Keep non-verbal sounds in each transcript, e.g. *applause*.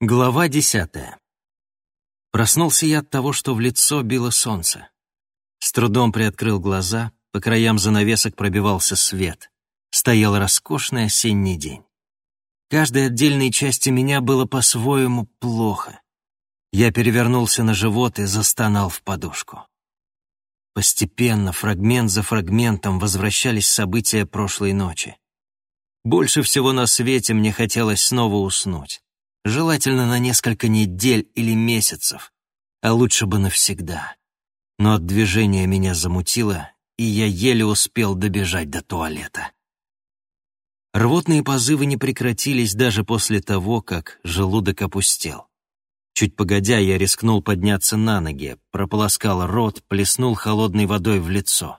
Глава десятая. Проснулся я от того, что в лицо било солнце. С трудом приоткрыл глаза, по краям занавесок пробивался свет. Стоял роскошный осенний день. Каждой отдельной части меня было по-своему плохо. Я перевернулся на живот и застонал в подушку. Постепенно, фрагмент за фрагментом, возвращались события прошлой ночи. Больше всего на свете мне хотелось снова уснуть желательно на несколько недель или месяцев, а лучше бы навсегда. Но от движения меня замутило, и я еле успел добежать до туалета. Рвотные позывы не прекратились даже после того, как желудок опустел. Чуть погодя, я рискнул подняться на ноги, прополоскал рот, плеснул холодной водой в лицо.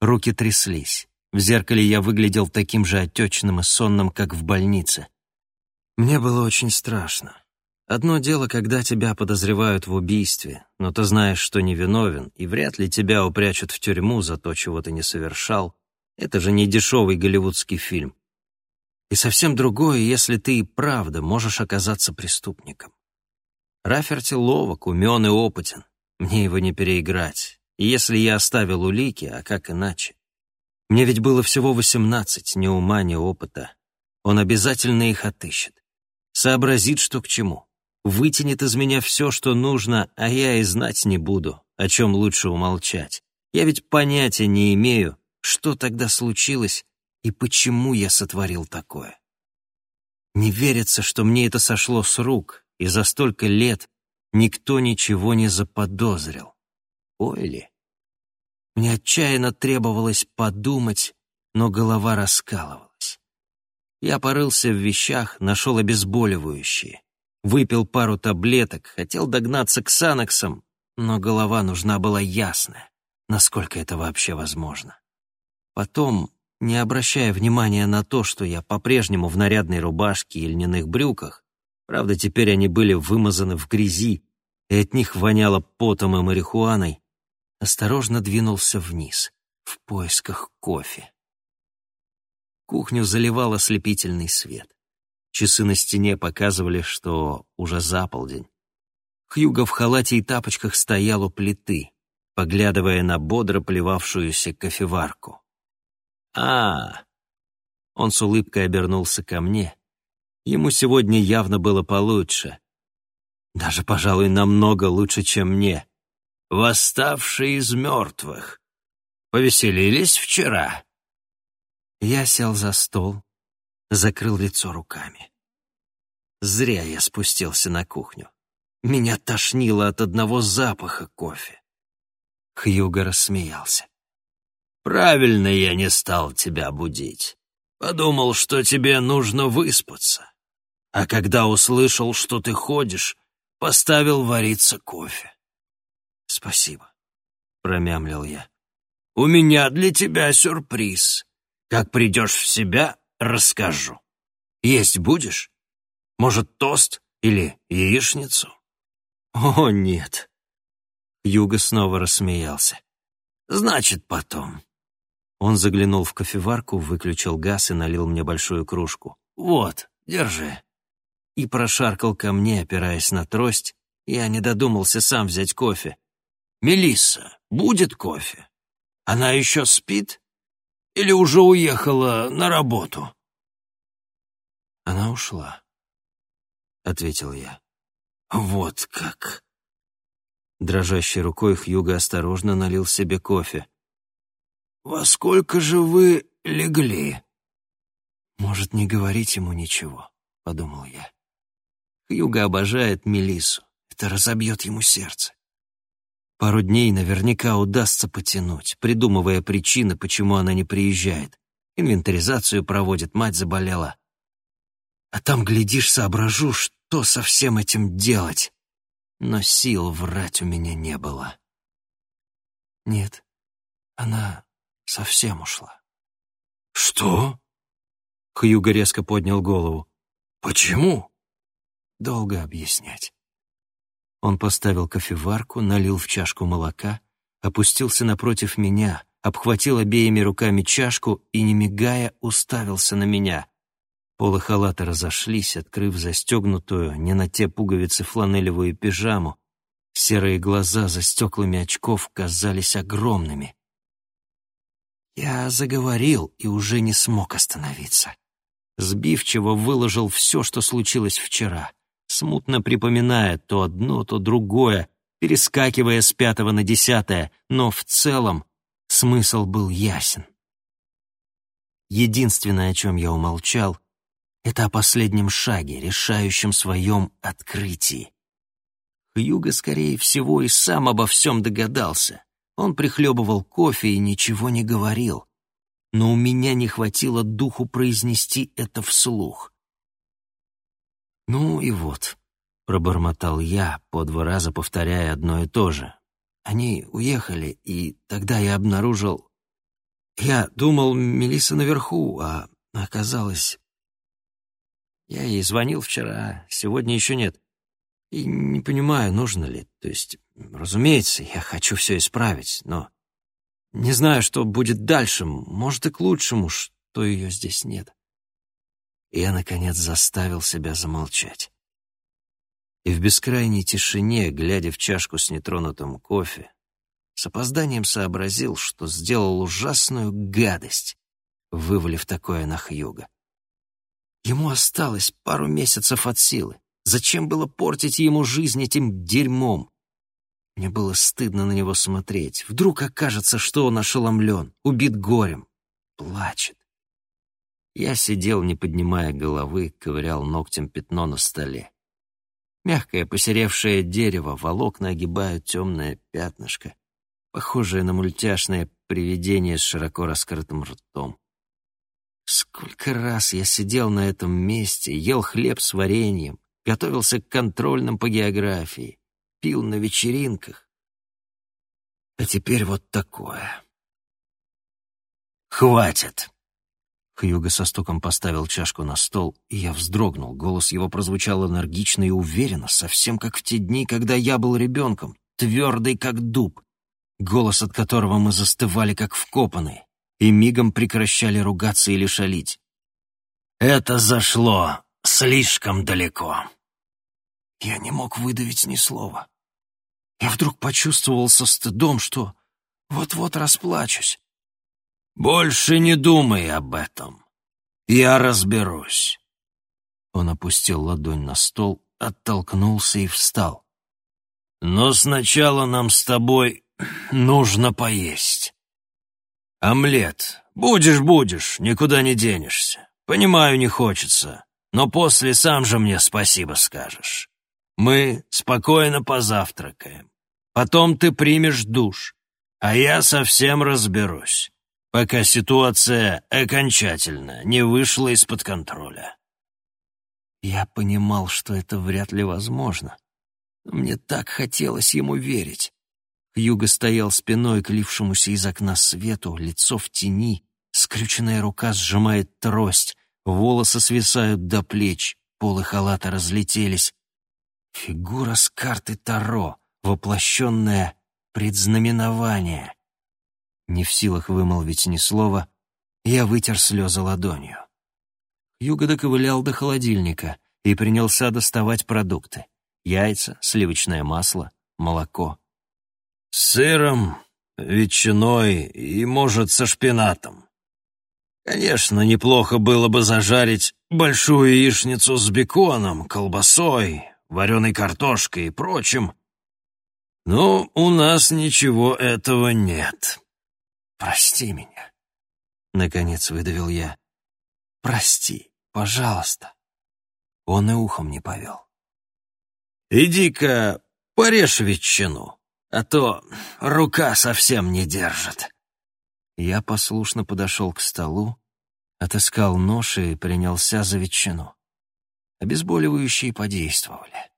Руки тряслись. В зеркале я выглядел таким же отечным и сонным, как в больнице. Мне было очень страшно. Одно дело, когда тебя подозревают в убийстве, но ты знаешь, что невиновен, и вряд ли тебя упрячут в тюрьму за то, чего ты не совершал. Это же не дешевый голливудский фильм. И совсем другое, если ты и правда можешь оказаться преступником. Раферти ловок, умен и опытен. Мне его не переиграть. И если я оставил улики, а как иначе? Мне ведь было всего восемнадцать, ни ума, ни опыта. Он обязательно их отыщет сообразит, что к чему. Вытянет из меня все, что нужно, а я и знать не буду, о чем лучше умолчать. Я ведь понятия не имею, что тогда случилось и почему я сотворил такое. Не верится, что мне это сошло с рук, и за столько лет никто ничего не заподозрил. Ой ли. Мне отчаянно требовалось подумать, но голова раскалывалась. Я порылся в вещах, нашел обезболивающие. Выпил пару таблеток, хотел догнаться к саноксам, но голова нужна была ясная, насколько это вообще возможно. Потом, не обращая внимания на то, что я по-прежнему в нарядной рубашке и льняных брюках, правда, теперь они были вымазаны в грязи, и от них воняло потом и марихуаной, осторожно двинулся вниз, в поисках кофе. Кухню заливал ослепительный свет. Часы на стене показывали, что уже за полдень. Хьюго в халате и тапочках стоял у плиты, поглядывая на бодро плевавшуюся кофеварку. а Он с улыбкой обернулся ко мне. Ему сегодня явно было получше. Даже, пожалуй, намного лучше, чем мне. «Восставший из мертвых. Повеселились вчера?» Я сел за стол, закрыл лицо руками. Зря я спустился на кухню. Меня тошнило от одного запаха кофе. Хьюго рассмеялся. «Правильно я не стал тебя будить. Подумал, что тебе нужно выспаться. А когда услышал, что ты ходишь, поставил вариться кофе». «Спасибо», — промямлил я. «У меня для тебя сюрприз», как придешь в себя, расскажу. Есть будешь? Может, тост или яичницу? О, нет. Юга снова рассмеялся. Значит, потом. Он заглянул в кофеварку, выключил газ и налил мне большую кружку. Вот, держи. И прошаркал ко мне, опираясь на трость. Я не додумался сам взять кофе. Мелисса, будет кофе? Она еще спит? Или уже уехала на работу?» «Она ушла», — ответил я. «Вот как!» Дрожащей рукой Хьюго осторожно налил себе кофе. «Во сколько же вы легли?» «Может, не говорить ему ничего», — подумал я. Хьюго обожает Мелиссу. Это разобьет ему сердце. Пару дней наверняка удастся потянуть, придумывая причины, почему она не приезжает. Инвентаризацию проводит, мать заболела. А там, глядишь, соображу, что со всем этим делать. Но сил врать у меня не было. Нет, она совсем ушла. «Что?» Хьюго резко поднял голову. «Почему?» «Долго объяснять». Он поставил кофеварку, налил в чашку молока, опустился напротив меня, обхватил обеими руками чашку и, не мигая, уставился на меня. Полы халата разошлись, открыв застегнутую, не на те пуговицы фланелевую пижаму. Серые глаза за стеклами очков казались огромными. Я заговорил и уже не смог остановиться. Сбивчиво выложил все, что случилось вчера, смутно припоминая то одно, то другое, перескакивая с пятого на десятое, но в целом смысл был ясен. Единственное, о чем я умолчал, это о последнем шаге, решающем своем открытии. Хьюго, скорее всего, и сам обо всем догадался. Он прихлебывал кофе и ничего не говорил. Но у меня не хватило духу произнести это вслух. «Ну и вот», — пробормотал я, по два раза повторяя одно и то же. Они уехали, и тогда я обнаружил... Я думал, Мелисса наверху, а оказалось... Я ей звонил вчера, сегодня еще нет. И не понимаю, нужно ли. То есть, разумеется, я хочу все исправить, но не знаю, что будет дальше. Может, и к лучшему, что ее здесь нет. И я, наконец, заставил себя замолчать. И в бескрайней тишине, глядя в чашку с нетронутым кофе, с опозданием сообразил, что сделал ужасную гадость, вывалив такое на Хьюга. Ему осталось пару месяцев от силы. Зачем было портить ему жизнь этим дерьмом? Мне было стыдно на него смотреть. Вдруг окажется, что он ошеломлен, убит горем, плачет. Я сидел, не поднимая головы, ковырял ногтем пятно на столе. Мягкое посеревшее дерево, волокна огибают темное пятнышко, похожее на мультяшное привидение с широко раскрытым ртом. Сколько раз я сидел на этом месте, ел хлеб с вареньем, готовился к контрольным по географии, пил на вечеринках. А теперь вот такое. «Хватит!» Хьюго со стуком поставил чашку на стол, и я вздрогнул. Голос его прозвучал энергично и уверенно, совсем как в те дни, когда я был ребенком, твердый как дуб, голос от которого мы застывали как вкопанные и мигом прекращали ругаться или шалить. «Это зашло слишком далеко». Я не мог выдавить ни слова. Я вдруг почувствовал со стыдом, что вот-вот расплачусь. «Больше не думай об этом. Я разберусь». Он опустил ладонь на стол, оттолкнулся и встал. «Но сначала нам с тобой *clears throat* нужно поесть». «Омлет. Будешь, будешь, никуда не денешься. Понимаю, не хочется, но после сам же мне спасибо скажешь. Мы спокойно позавтракаем. Потом ты примешь душ, а я совсем разберусь, пока ситуация окончательно не вышла из-под контроля». Я понимал, что это вряд ли возможно. Мне так хотелось ему верить. Хьюго стоял спиной к лившемуся из окна свету, лицо в тени, скрюченная рука сжимает трость, волосы свисают до плеч, полы халата разлетелись. Фигура с карты Таро, воплощенное предзнаменование. Не в силах вымолвить ни слова, я вытер слезы ладонью. Юга доковылял до холодильника и принялся доставать продукты. Яйца, сливочное масло, молоко — с сыром, ветчиной и, может, со шпинатом. Конечно, неплохо было бы зажарить большую яичницу с беконом, колбасой, вареной картошкой и прочим. Но у нас ничего этого нет. Прости меня. Наконец выдавил я. Прости, пожалуйста. Он и ухом не повел. Иди-ка порежь ветчину а то рука совсем не держит». Я послушно подошел к столу, отыскал нож и принялся за ветчину. Обезболивающие подействовали.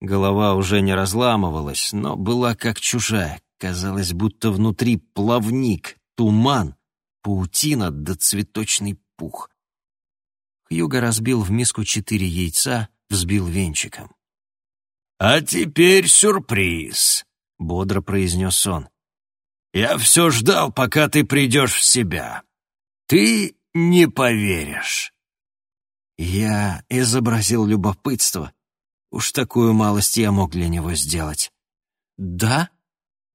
Голова уже не разламывалась, но была как чужая. Казалось, будто внутри плавник, туман, паутина да цветочный пух. Хьюго разбил в миску четыре яйца, взбил венчиком. «А теперь сюрприз!» — бодро произнес он. «Я все ждал, пока ты придешь в себя. Ты не поверишь». Я изобразил любопытство. Уж такую малость я мог для него сделать. «Да?»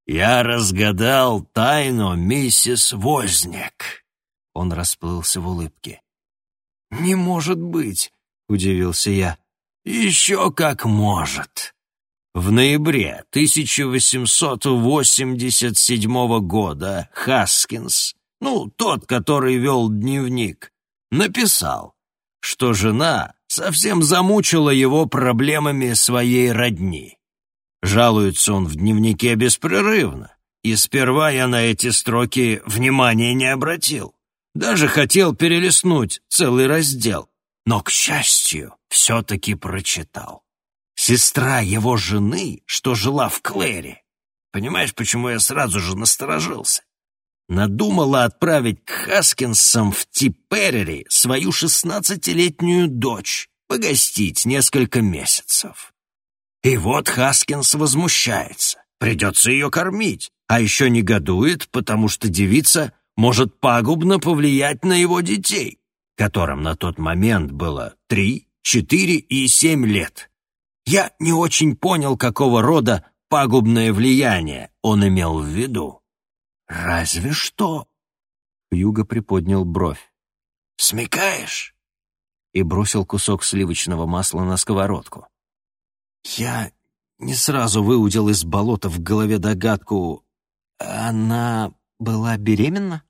«Я разгадал тайну миссис Возняк». Он расплылся в улыбке. «Не может быть!» — удивился я. «Еще как может!» В ноябре 1887 года Хаскинс, ну, тот, который вел дневник, написал, что жена совсем замучила его проблемами своей родни. Жалуется он в дневнике беспрерывно, и сперва я на эти строки внимания не обратил. Даже хотел перелистнуть целый раздел, но, к счастью, все-таки прочитал. Сестра его жены, что жила в Клэре. Понимаешь, почему я сразу же насторожился? Надумала отправить к Хаскинсам в Типерери свою шестнадцатилетнюю дочь погостить несколько месяцев. И вот Хаскинс возмущается. Придется ее кормить, а еще негодует, потому что девица может пагубно повлиять на его детей, которым на тот момент было три, четыре и семь лет. Я не очень понял, какого рода пагубное влияние он имел в виду. «Разве что...» Юга приподнял бровь. «Смекаешь?» И бросил кусок сливочного масла на сковородку. Я не сразу выудил из болота в голове догадку. Она была беременна?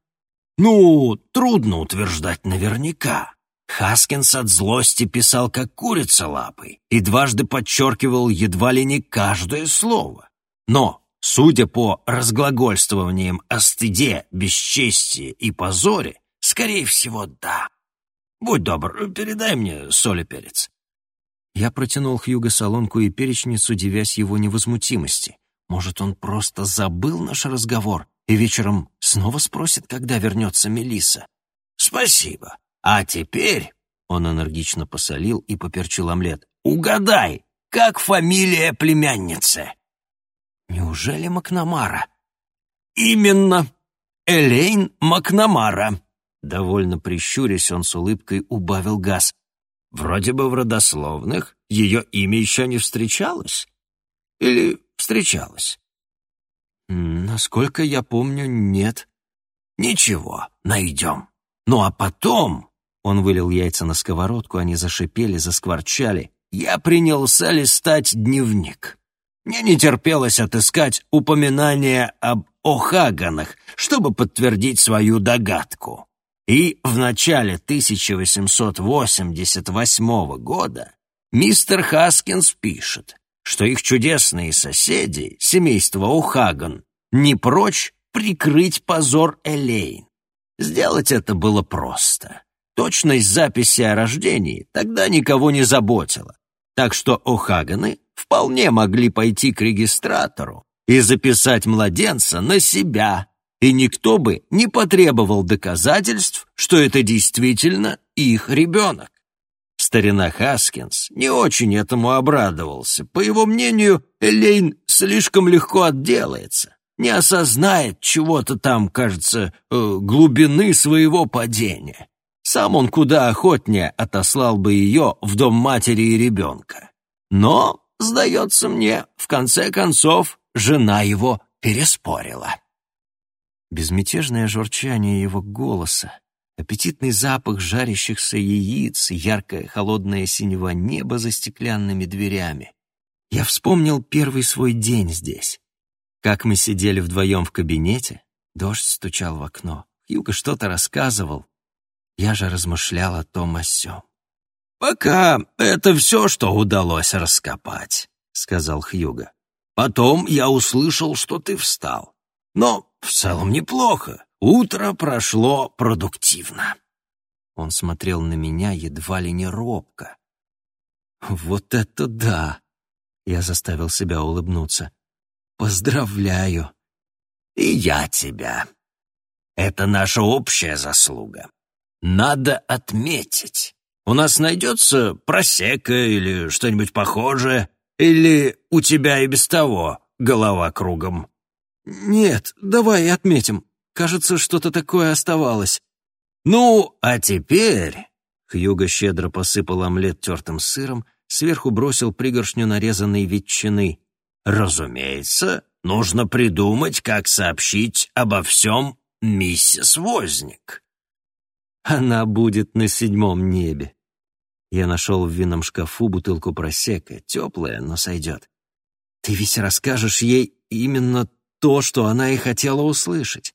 Ну, трудно утверждать наверняка. Хаскинс от злости писал, как курица лапой, и дважды подчеркивал едва ли не каждое слово. Но, судя по разглагольствованиям о стыде, бесчестии и позоре, скорее всего, да. Будь добр, передай мне соль и перец. Я протянул Хьюго солонку и перечницу, удивясь его невозмутимости. Может, он просто забыл наш разговор и вечером снова спросит, когда вернется Мелиса. «Спасибо. А теперь...» Он энергично посолил и поперчил омлет. «Угадай, как фамилия племянницы?» «Неужели Макнамара?» «Именно. Элейн Макнамара». Довольно прищурясь, он с улыбкой убавил газ. Вроде бы в родословных ее имя еще не встречалось. Или встречалось? Насколько я помню, нет. Ничего, найдем. Ну а потом... Он вылил яйца на сковородку, они зашипели, заскворчали. Я принялся листать дневник. Мне не терпелось отыскать упоминание об Охаганах, чтобы подтвердить свою догадку. И в начале 1888 года мистер Хаскинс пишет, что их чудесные соседи, семейство Ухаган, не прочь прикрыть позор Элейн. Сделать это было просто. Точность записи о рождении тогда никого не заботила, так что О'Хаганы вполне могли пойти к регистратору и записать младенца на себя и никто бы не потребовал доказательств, что это действительно их ребенок. Старина Хаскинс не очень этому обрадовался. По его мнению, Элейн слишком легко отделается, не осознает чего-то там, кажется, э, глубины своего падения. Сам он куда охотнее отослал бы ее в дом матери и ребенка. Но, сдается мне, в конце концов, жена его переспорила. Безмятежное журчание его голоса, аппетитный запах жарящихся яиц, яркое холодное синего неба за стеклянными дверями. Я вспомнил первый свой день здесь. Как мы сидели вдвоем в кабинете, дождь стучал в окно, Хьюго что-то рассказывал. Я же размышлял о том о сём. «Пока это все, что удалось раскопать», — сказал Хьюго. «Потом я услышал, что ты встал. Но в целом неплохо. Утро прошло продуктивно. Он смотрел на меня едва ли не робко. «Вот это да!» Я заставил себя улыбнуться. «Поздравляю!» «И я тебя. Это наша общая заслуга. Надо отметить. У нас найдется просека или что-нибудь похожее, или у тебя и без того голова кругом?» «Нет, давай отметим. Кажется, что-то такое оставалось». «Ну, а теперь...» Хьюго щедро посыпал омлет тертым сыром, сверху бросил пригоршню нарезанной ветчины. «Разумеется, нужно придумать, как сообщить обо всем миссис Возник». «Она будет на седьмом небе». Я нашел в винном шкафу бутылку просека, теплая, но сойдет. «Ты ведь расскажешь ей именно то, что она и хотела услышать.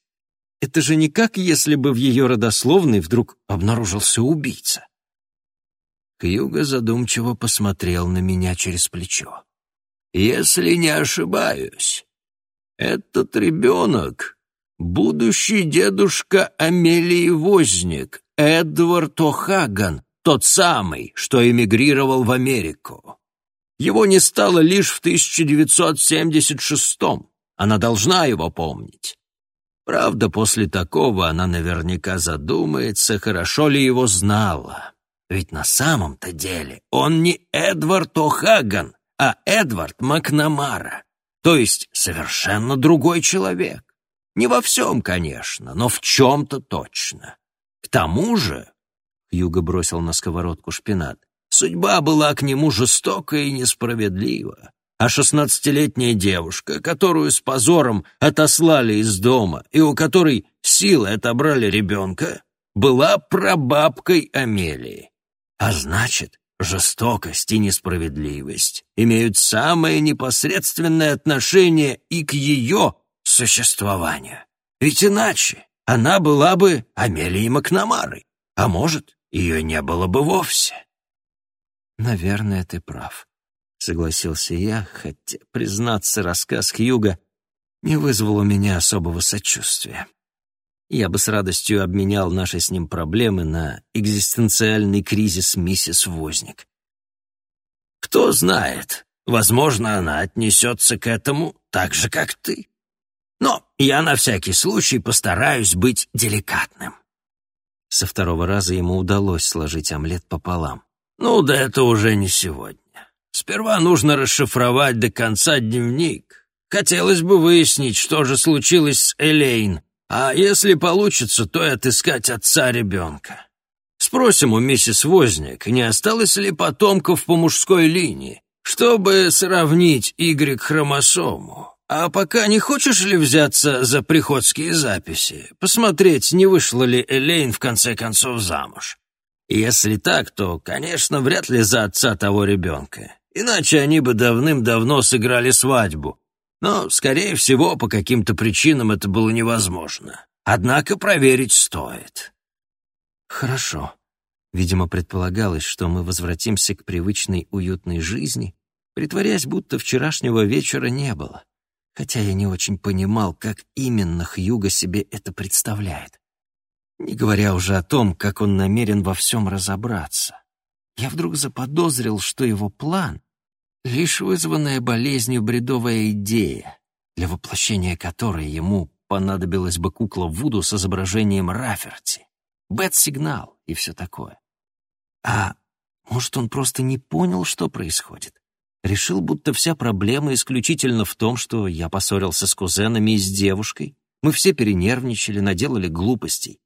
Это же не как если бы в ее родословной вдруг обнаружился убийца». Кьюга задумчиво посмотрел на меня через плечо. «Если не ошибаюсь, этот ребенок — будущий дедушка Амелии Возник, Эдвард О'Хаган, тот самый, что эмигрировал в Америку. Его не стало лишь в 1976-м. Она должна его помнить. Правда, после такого она наверняка задумается, хорошо ли его знала. Ведь на самом-то деле он не Эдвард О'Хаган, а Эдвард Макнамара, то есть совершенно другой человек. Не во всем, конечно, но в чем-то точно. К тому же, Хьюго бросил на сковородку шпинат, судьба была к нему жестока и несправедлива. А шестнадцатилетняя девушка, которую с позором отослали из дома и у которой силы отобрали ребенка, была прабабкой Амелии. А значит, жестокость и несправедливость имеют самое непосредственное отношение и к ее существованию. Ведь иначе она была бы Амелией Макнамарой, а может, ее не было бы вовсе. «Наверное, ты прав», — согласился я, хотя, признаться, рассказ Хьюга не вызвал у меня особого сочувствия. Я бы с радостью обменял наши с ним проблемы на экзистенциальный кризис миссис Возник. Кто знает, возможно, она отнесется к этому так же, как ты. Но я на всякий случай постараюсь быть деликатным. Со второго раза ему удалось сложить омлет пополам. Ну да это уже не сегодня. Сперва нужно расшифровать до конца дневник. Хотелось бы выяснить, что же случилось с Элейн, а если получится, то и отыскать отца ребенка. Спросим у миссис Возник, не осталось ли потомков по мужской линии, чтобы сравнить Y-хромосому. А пока не хочешь ли взяться за приходские записи, посмотреть, не вышла ли Элейн в конце концов замуж? Если так, то, конечно, вряд ли за отца того ребенка. Иначе они бы давным-давно сыграли свадьбу, но, скорее всего, по каким-то причинам это было невозможно. Однако проверить стоит. Хорошо. Видимо, предполагалось, что мы возвратимся к привычной уютной жизни, притворяясь, будто вчерашнего вечера не было. Хотя я не очень понимал, как именно Хьюго себе это представляет. Не говоря уже о том, как он намерен во всем разобраться. Я вдруг заподозрил, что его план Лишь вызванная болезнью бредовая идея, для воплощения которой ему понадобилась бы кукла Вуду с изображением Раферти, бет-сигнал и все такое. А может, он просто не понял, что происходит? Решил, будто вся проблема исключительно в том, что я поссорился с кузенами и с девушкой. Мы все перенервничали, наделали глупостей.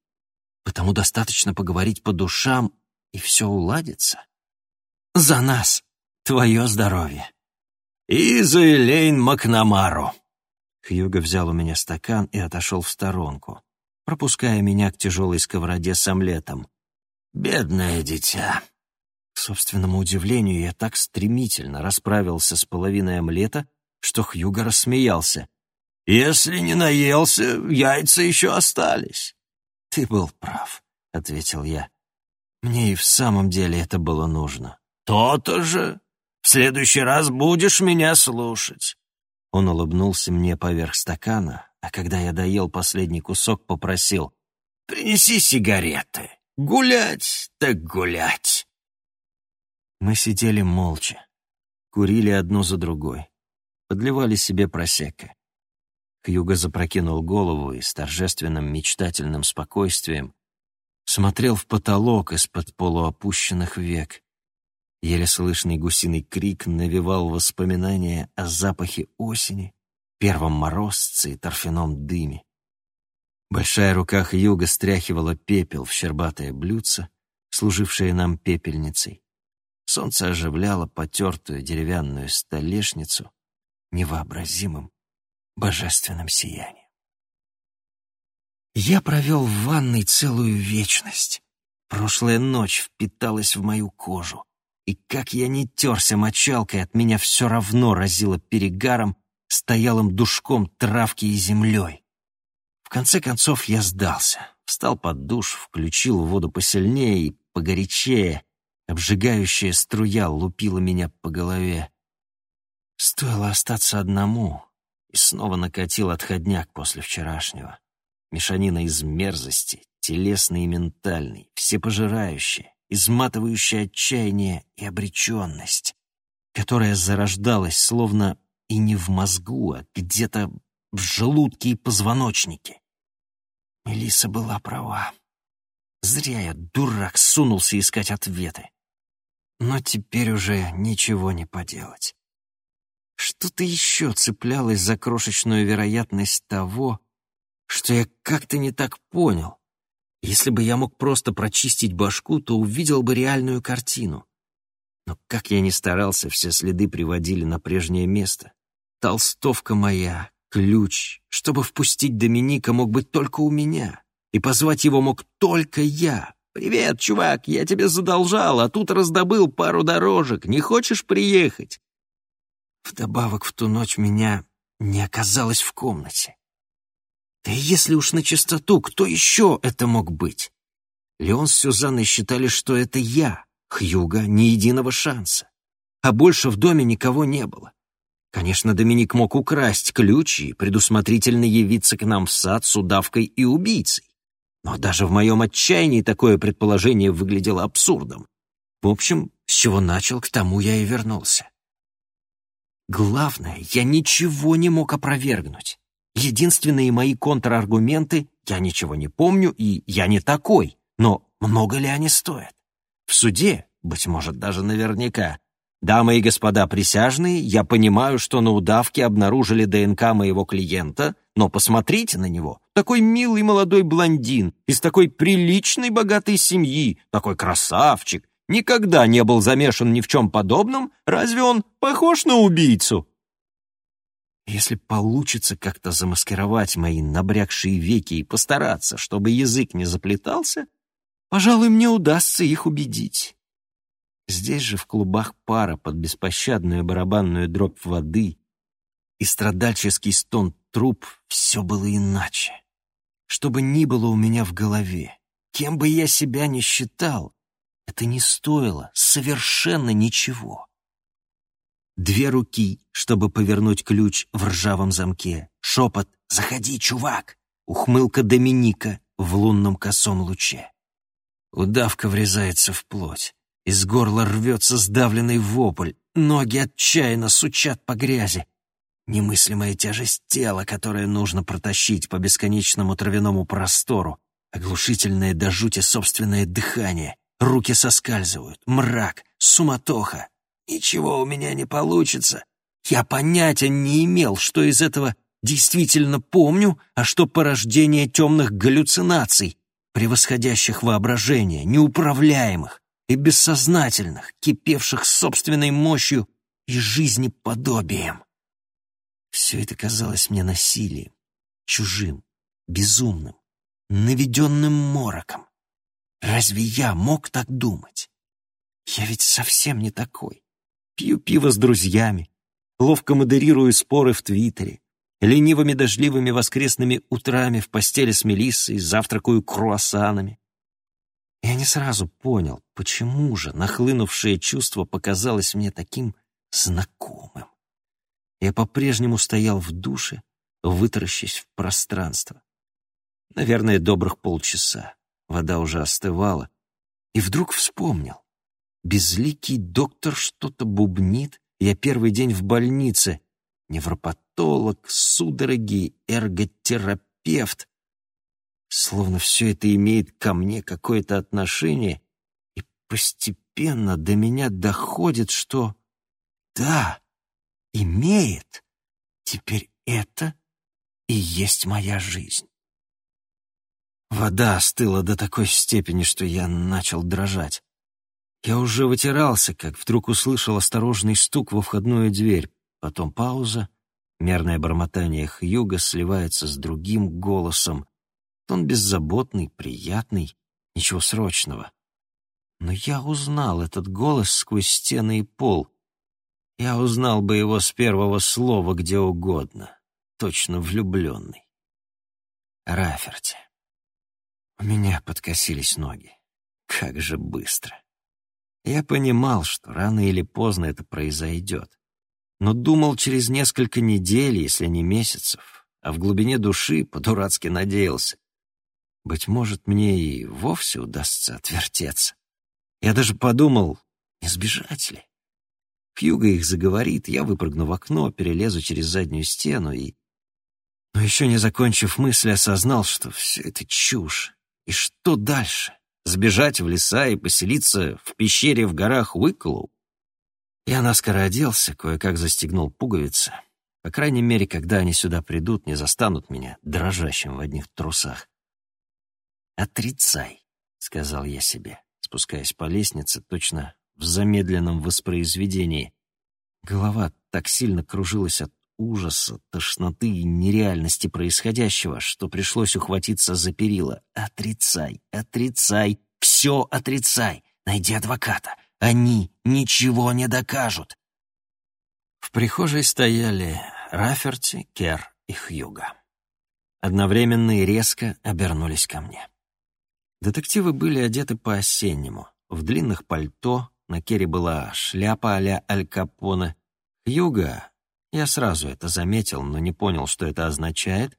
Потому достаточно поговорить по душам, и все уладится. За нас! Твое здоровье. И за Элейн Макнамару. Хьюго взял у меня стакан и отошел в сторонку, пропуская меня к тяжелой сковороде с омлетом. Бедное дитя. К собственному удивлению, я так стремительно расправился с половиной омлета, что Хьюго рассмеялся. «Если не наелся, яйца еще остались». «Ты был прав», — ответил я. «Мне и в самом деле это было нужно». «То-то же. В следующий раз будешь меня слушать». Он улыбнулся мне поверх стакана, а когда я доел последний кусок, попросил «Принеси сигареты. Гулять так гулять». Мы сидели молча, курили одну за другой, подливали себе просека. Хьюго запрокинул голову и с торжественным мечтательным спокойствием смотрел в потолок из-под полуопущенных век. Еле слышный гусиный крик навевал воспоминания о запахе осени, первом морозце и торфяном дыме. Большая рука Хьюга стряхивала пепел в щербатое блюдце, служившая нам пепельницей. Солнце оживляло потертую деревянную столешницу невообразимым божественным сиянием. Я провел в ванной целую вечность. Прошлая ночь впиталась в мою кожу, и как я не терся мочалкой, от меня все равно разило перегаром, стоялым душком травки и землей. В конце концов я сдался, встал под душ, включил воду посильнее и погорячее, обжигающая струя лупила меня по голове. Стоило остаться одному, и снова накатил отходняк после вчерашнего. Мешанина из мерзости, телесной и ментальной, всепожирающая, изматывающая отчаяние и обреченность, которая зарождалась словно и не в мозгу, а где-то в желудке и позвоночнике. Мелиса была права. Зря я, дурак, сунулся искать ответы. Но теперь уже ничего не поделать. Что-то еще цеплялось за крошечную вероятность того, что я как-то не так понял. Если бы я мог просто прочистить башку, то увидел бы реальную картину. Но как я ни старался, все следы приводили на прежнее место. Толстовка моя, ключ, чтобы впустить Доминика, мог быть только у меня. И позвать его мог только я. «Привет, чувак, я тебе задолжал, а тут раздобыл пару дорожек. Не хочешь приехать?» Вдобавок в ту ночь меня не оказалось в комнате. Да если уж на чистоту, кто еще это мог быть? Леон с Сюзанной считали, что это я, Хьюга, ни единого шанса. А больше в доме никого не было. Конечно, Доминик мог украсть ключи и предусмотрительно явиться к нам в сад с удавкой и убийцей. Но даже в моем отчаянии такое предположение выглядело абсурдом. В общем, с чего начал, к тому я и вернулся. Главное, я ничего не мог опровергнуть. Единственные мои контраргументы «я ничего не помню» и «я не такой», но много ли они стоят? В суде, быть может, даже наверняка. Дамы и господа присяжные, я понимаю, что на удавке обнаружили ДНК моего клиента, но посмотрите на него. Такой милый молодой блондин, из такой приличной богатой семьи, такой красавчик, никогда не был замешан ни в чем подобном, разве он похож на убийцу? Если получится как-то замаскировать мои набрякшие веки и постараться, чтобы язык не заплетался, пожалуй, мне удастся их убедить. Здесь же в клубах пара под беспощадную барабанную дробь воды и страдальческий стон труп все было иначе. Что бы ни было у меня в голове, кем бы я себя ни считал, это не стоило совершенно ничего. Две руки, чтобы повернуть ключ в ржавом замке. Шепот «Заходи, чувак!» Ухмылка Доминика в лунном косом луче. Удавка врезается в плоть. Из горла рвется сдавленный вопль. Ноги отчаянно сучат по грязи. Немыслимая тяжесть тела, которое нужно протащить по бесконечному травяному простору. Оглушительное до жути собственное дыхание. Руки соскальзывают. Мрак. Суматоха. Ничего у меня не получится. Я понятия не имел, что из этого действительно помню, а что порождение темных галлюцинаций, превосходящих воображение, неуправляемых и бессознательных, кипевших собственной мощью и жизнеподобием. Все это казалось мне насилием, чужим, безумным, наведенным мороком. Разве я мог так думать? Я ведь совсем не такой. Пью пиво с друзьями, ловко модерирую споры в Твиттере, ленивыми дождливыми воскресными утрами в постели с Мелиссой завтракаю круассанами. Я не сразу понял, почему же нахлынувшее чувство показалось мне таким знакомым. Я по-прежнему стоял в душе, вытаращись в пространство. Наверное, добрых полчаса. Вода уже остывала. И вдруг вспомнил. Безликий доктор что-то бубнит. Я первый день в больнице. Невропатолог, судороги, эрготерапевт. Словно все это имеет ко мне какое-то отношение. И постепенно до меня доходит, что... Да, имеет. Теперь это и есть моя жизнь. Вода остыла до такой степени, что я начал дрожать. Я уже вытирался, как вдруг услышал осторожный стук во входную дверь, потом пауза, мерное бормотание Хьюга сливается с другим голосом. Он беззаботный, приятный, ничего срочного. Но я узнал этот голос сквозь стены и пол. Я узнал бы его с первого слова где угодно, точно влюбленный. Раферти. У меня подкосились ноги. Как же быстро. Я понимал, что рано или поздно это произойдет. Но думал через несколько недель, если не месяцев, а в глубине души по-дурацки надеялся. Быть может, мне и вовсе удастся отвертеться. Я даже подумал, не сбежать ли. Хьюго их заговорит, я выпрыгну в окно, перелезу через заднюю стену и... Но еще не закончив мысль, осознал, что все это чушь. И что дальше? Сбежать в леса и поселиться в пещере в горах Уиколоу? Я наскоро оделся, кое-как застегнул пуговицы. По крайней мере, когда они сюда придут, не застанут меня дрожащим в одних трусах. «Отрицай», — сказал я себе, спускаясь по лестнице, точно в замедленном воспроизведении. Голова так сильно кружилась от ужаса, тошноты и нереальности происходящего, что пришлось ухватиться за перила. «Отрицай, отрицай, все отрицай, найди адвоката, они ничего не докажут». В прихожей стояли Раферти, Кер и Хьюга. Одновременно и резко обернулись ко мне. Детективы были одеты по-осеннему, в длинных пальто, на Керри была шляпа а-ля Аль Капоне. Хьюга я сразу это заметил, но не понял, что это означает.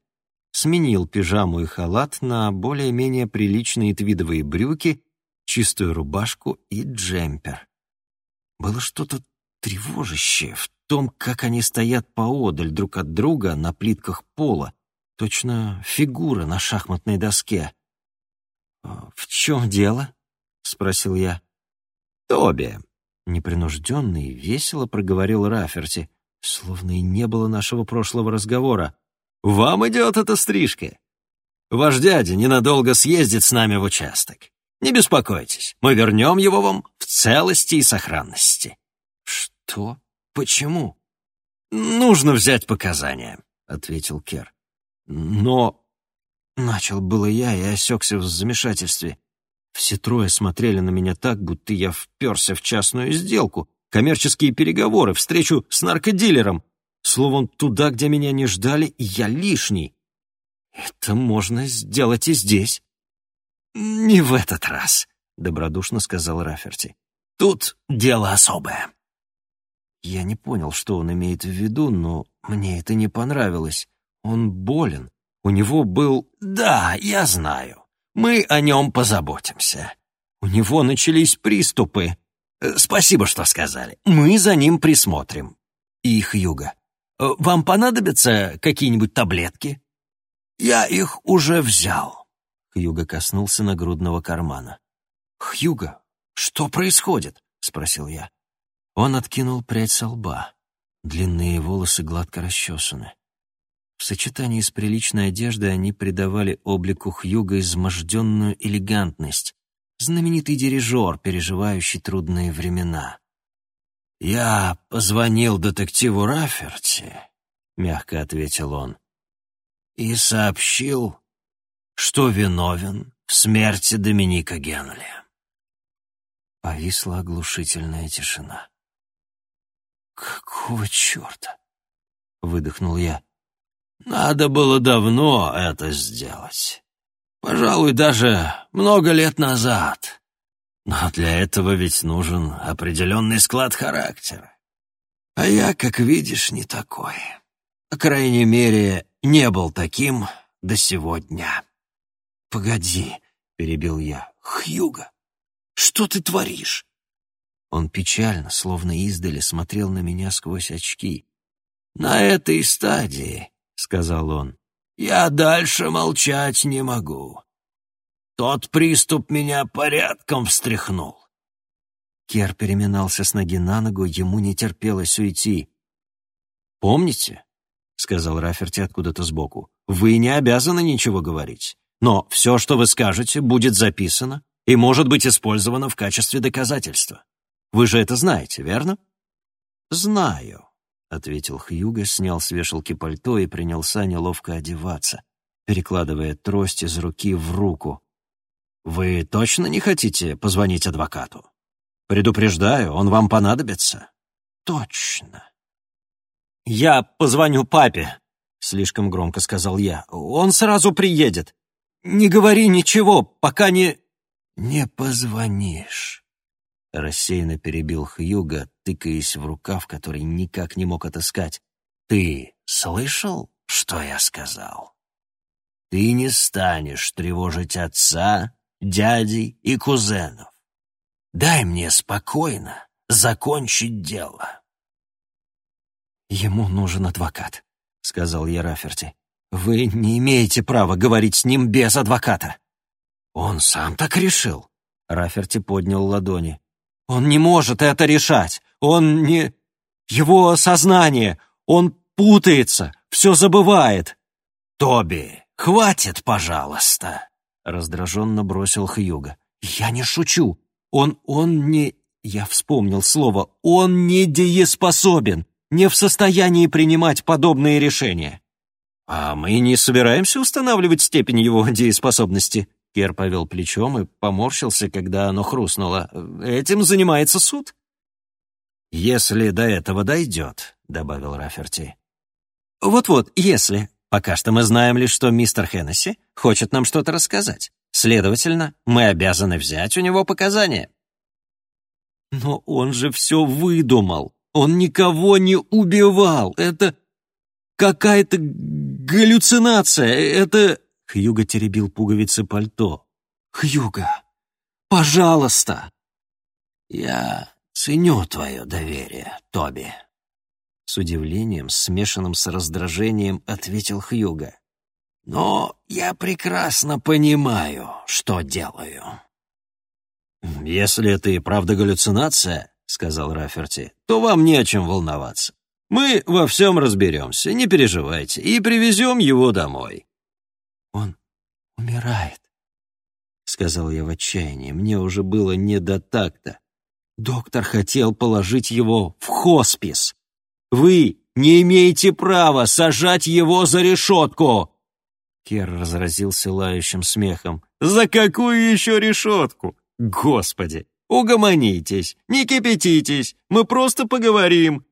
Сменил пижаму и халат на более-менее приличные твидовые брюки, чистую рубашку и джемпер. Было что-то тревожащее в том, как они стоят поодаль друг от друга на плитках пола, точно фигура на шахматной доске. «А «В чем дело?» — спросил я. «Тоби», — непринужденно и весело проговорил Раферти — Словно и не было нашего прошлого разговора. «Вам идет эта стрижка. Ваш дядя ненадолго съездит с нами в участок. Не беспокойтесь, мы вернем его вам в целости и сохранности». «Что? Почему?» «Нужно взять показания», — ответил Кер. «Но...» Начал было я и осекся в замешательстве. Все трое смотрели на меня так, будто я вперся в частную сделку, коммерческие переговоры, встречу с наркодилером. Словом, туда, где меня не ждали, я лишний. Это можно сделать и здесь. «Не в этот раз», — добродушно сказал Раферти. «Тут дело особое». Я не понял, что он имеет в виду, но мне это не понравилось. Он болен. У него был... «Да, я знаю. Мы о нем позаботимся. У него начались приступы. «Спасибо, что сказали. Мы за ним присмотрим». И Хьюга. «Э, «Вам понадобятся какие-нибудь таблетки?» «Я их уже взял». Хьюга коснулся нагрудного кармана. «Хьюга, что происходит?» — спросил я. Он откинул прядь со лба. Длинные волосы гладко расчесаны. В сочетании с приличной одеждой они придавали облику Хьюга изможденную элегантность, знаменитый дирижер, переживающий трудные времена. «Я позвонил детективу Раферти», — мягко ответил он, «и сообщил, что виновен в смерти Доминика Генли». Повисла оглушительная тишина. «Какого черта?» — выдохнул я. «Надо было давно это сделать. Пожалуй, даже много лет назад. Но для этого ведь нужен определенный склад характера. А я, как видишь, не такой. По крайней мере, не был таким до сегодня. «Погоди», — перебил я, — «Хьюга, что ты творишь?» Он печально, словно издали, смотрел на меня сквозь очки. «На этой стадии», — сказал он, я дальше молчать не могу. Тот приступ меня порядком встряхнул. Кер переминался с ноги на ногу, ему не терпелось уйти. «Помните?» — сказал Раферти откуда-то сбоку. «Вы не обязаны ничего говорить. Но все, что вы скажете, будет записано и может быть использовано в качестве доказательства. Вы же это знаете, верно?» «Знаю», — ответил Хьюго, снял с вешалки пальто и принялся неловко одеваться, перекладывая трость из руки в руку. «Вы точно не хотите позвонить адвокату? Предупреждаю, он вам понадобится». «Точно». «Я позвоню папе», — слишком громко сказал я. «Он сразу приедет. Не говори ничего, пока не...» «Не позвонишь», — рассеянно перебил Хьюга, тыкаясь в рукав, который никак не мог отыскать. «Ты слышал, что я сказал? Ты не станешь тревожить отца, дядей и кузенов. Дай мне спокойно закончить дело». «Ему нужен адвокат», — сказал я Раферти. «Вы не имеете права говорить с ним без адвоката». «Он сам так решил?» Раферти поднял ладони. «Он не может это решать! Он не... Его сознание! Он путается, все забывает!» «Тоби, хватит, пожалуйста!» Раздраженно бросил Хьюга. «Я не шучу! Он... он не...» Я вспомнил слово. «Он не дееспособен, не в состоянии принимать подобные решения». «А мы не собираемся устанавливать степень его дееспособности», Кер повел плечом и поморщился, когда оно хрустнуло. «Этим занимается суд». «Если до этого дойдет», — добавил Раферти. «Вот-вот, если. Пока что мы знаем лишь, что мистер Хеннесси хочет нам что-то рассказать. Следовательно, мы обязаны взять у него показания». «Но он же все выдумал. Он никого не убивал. Это какая-то галлюцинация. Это...» Хьюга теребил пуговицы пальто. «Хьюга, пожалуйста!» «Я ценю твое доверие, Тоби», — с удивлением, смешанным с раздражением, ответил Хьюга. «Но я прекрасно понимаю, что делаю». «Если это и правда галлюцинация, — сказал Раферти, — то вам не о чем волноваться. Мы во всем разберемся, не переживайте, и привезем его домой. «Он умирает», — сказал я в отчаянии. Мне уже было не до такта. Доктор хотел положить его в хоспис. Вы не имеете права сажать его за решетку!» Кер разразился лающим смехом. «За какую еще решетку? Господи! Угомонитесь, не кипятитесь, мы просто поговорим!»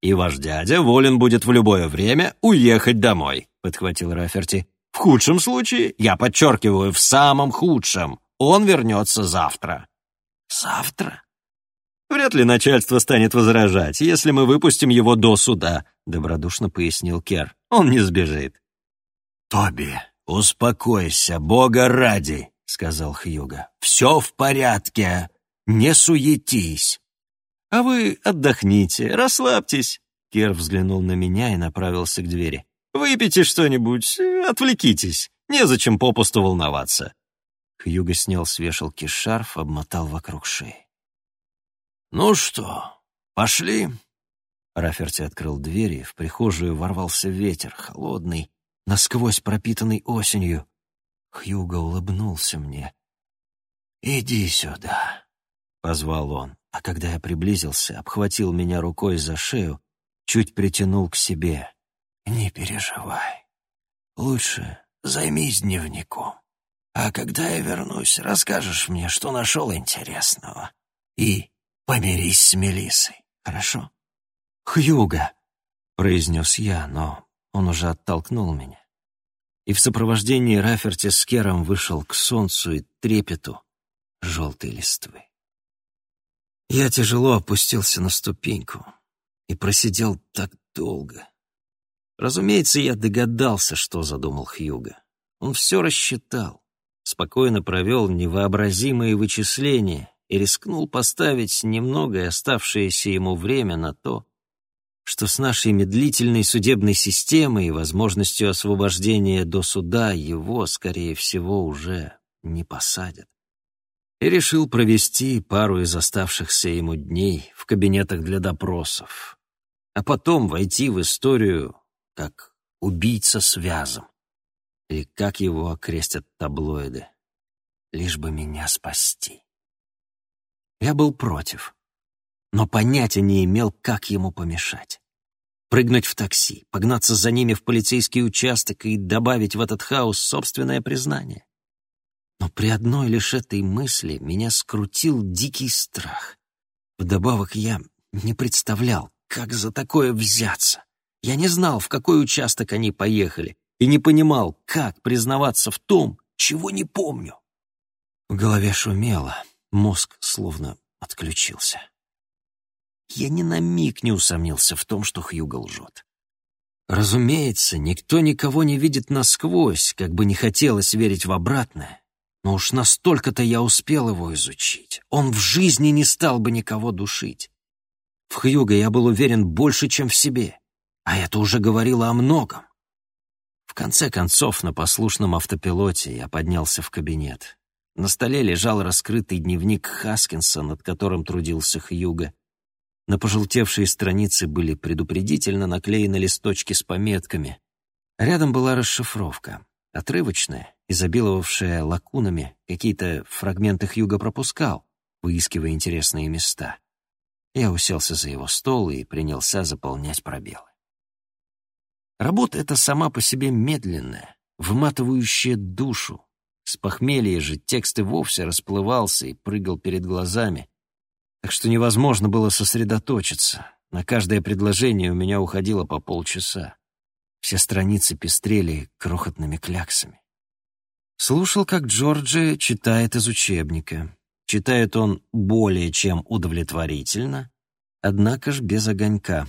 «И ваш дядя волен будет в любое время уехать домой», — подхватил Раферти. В худшем случае, я подчеркиваю, в самом худшем, он вернется завтра. Завтра? Вряд ли начальство станет возражать, если мы выпустим его до суда, добродушно пояснил Кер. Он не сбежит. Тоби, успокойся, бога ради, сказал Хьюга. Все в порядке, не суетись. А вы отдохните, расслабьтесь. Кер взглянул на меня и направился к двери. Выпейте что-нибудь, отвлекитесь. Незачем попусту волноваться». Хьюго снял с вешалки шарф, обмотал вокруг шеи. «Ну что, пошли?» Раферти открыл дверь, и в прихожую ворвался ветер, холодный, насквозь пропитанный осенью. Хьюго улыбнулся мне. «Иди сюда», — позвал он, а когда я приблизился, обхватил меня рукой за шею, чуть притянул к себе. «Не переживай. Лучше займись дневником. А когда я вернусь, расскажешь мне, что нашел интересного. И помирись с Мелиссой, хорошо?» «Хьюга!» — произнес я, но он уже оттолкнул меня. И в сопровождении Раферти с Кером вышел к солнцу и трепету желтой листвы. Я тяжело опустился на ступеньку и просидел так долго, Разумеется, я догадался, что задумал Хьюга. Он все рассчитал, спокойно провел невообразимые вычисления и рискнул поставить немногое оставшееся ему время на то, что с нашей медлительной судебной системой и возможностью освобождения до суда его, скорее всего, уже не посадят. И решил провести пару из оставшихся ему дней в кабинетах для допросов, а потом войти в историю как убийца связом. или как его окрестят таблоиды, лишь бы меня спасти. Я был против, но понятия не имел, как ему помешать. Прыгнуть в такси, погнаться за ними в полицейский участок и добавить в этот хаос собственное признание. Но при одной лишь этой мысли меня скрутил дикий страх. Вдобавок я не представлял, как за такое взяться. Я не знал, в какой участок они поехали, и не понимал, как признаваться в том, чего не помню. В голове шумело, мозг словно отключился. Я ни на миг не усомнился в том, что Хьюго лжет. Разумеется, никто никого не видит насквозь, как бы не хотелось верить в обратное. Но уж настолько-то я успел его изучить. Он в жизни не стал бы никого душить. В Хьюго я был уверен больше, чем в себе. А это уже говорило о многом. В конце концов, на послушном автопилоте я поднялся в кабинет. На столе лежал раскрытый дневник Хаскинса, над которым трудился Хьюго. На пожелтевшие страницы были предупредительно наклеены листочки с пометками. Рядом была расшифровка, отрывочная, изобиловавшая лакунами, какие-то фрагменты Хьюго пропускал, выискивая интересные места. Я уселся за его стол и принялся заполнять пробелы. Работа эта сама по себе медленная, выматывающая душу. С похмелья же текст и вовсе расплывался и прыгал перед глазами, так что невозможно было сосредоточиться. На каждое предложение у меня уходило по полчаса. Все страницы пестрели крохотными кляксами. Слушал, как Джорджи читает из учебника. Читает он более чем удовлетворительно, однако ж без огонька.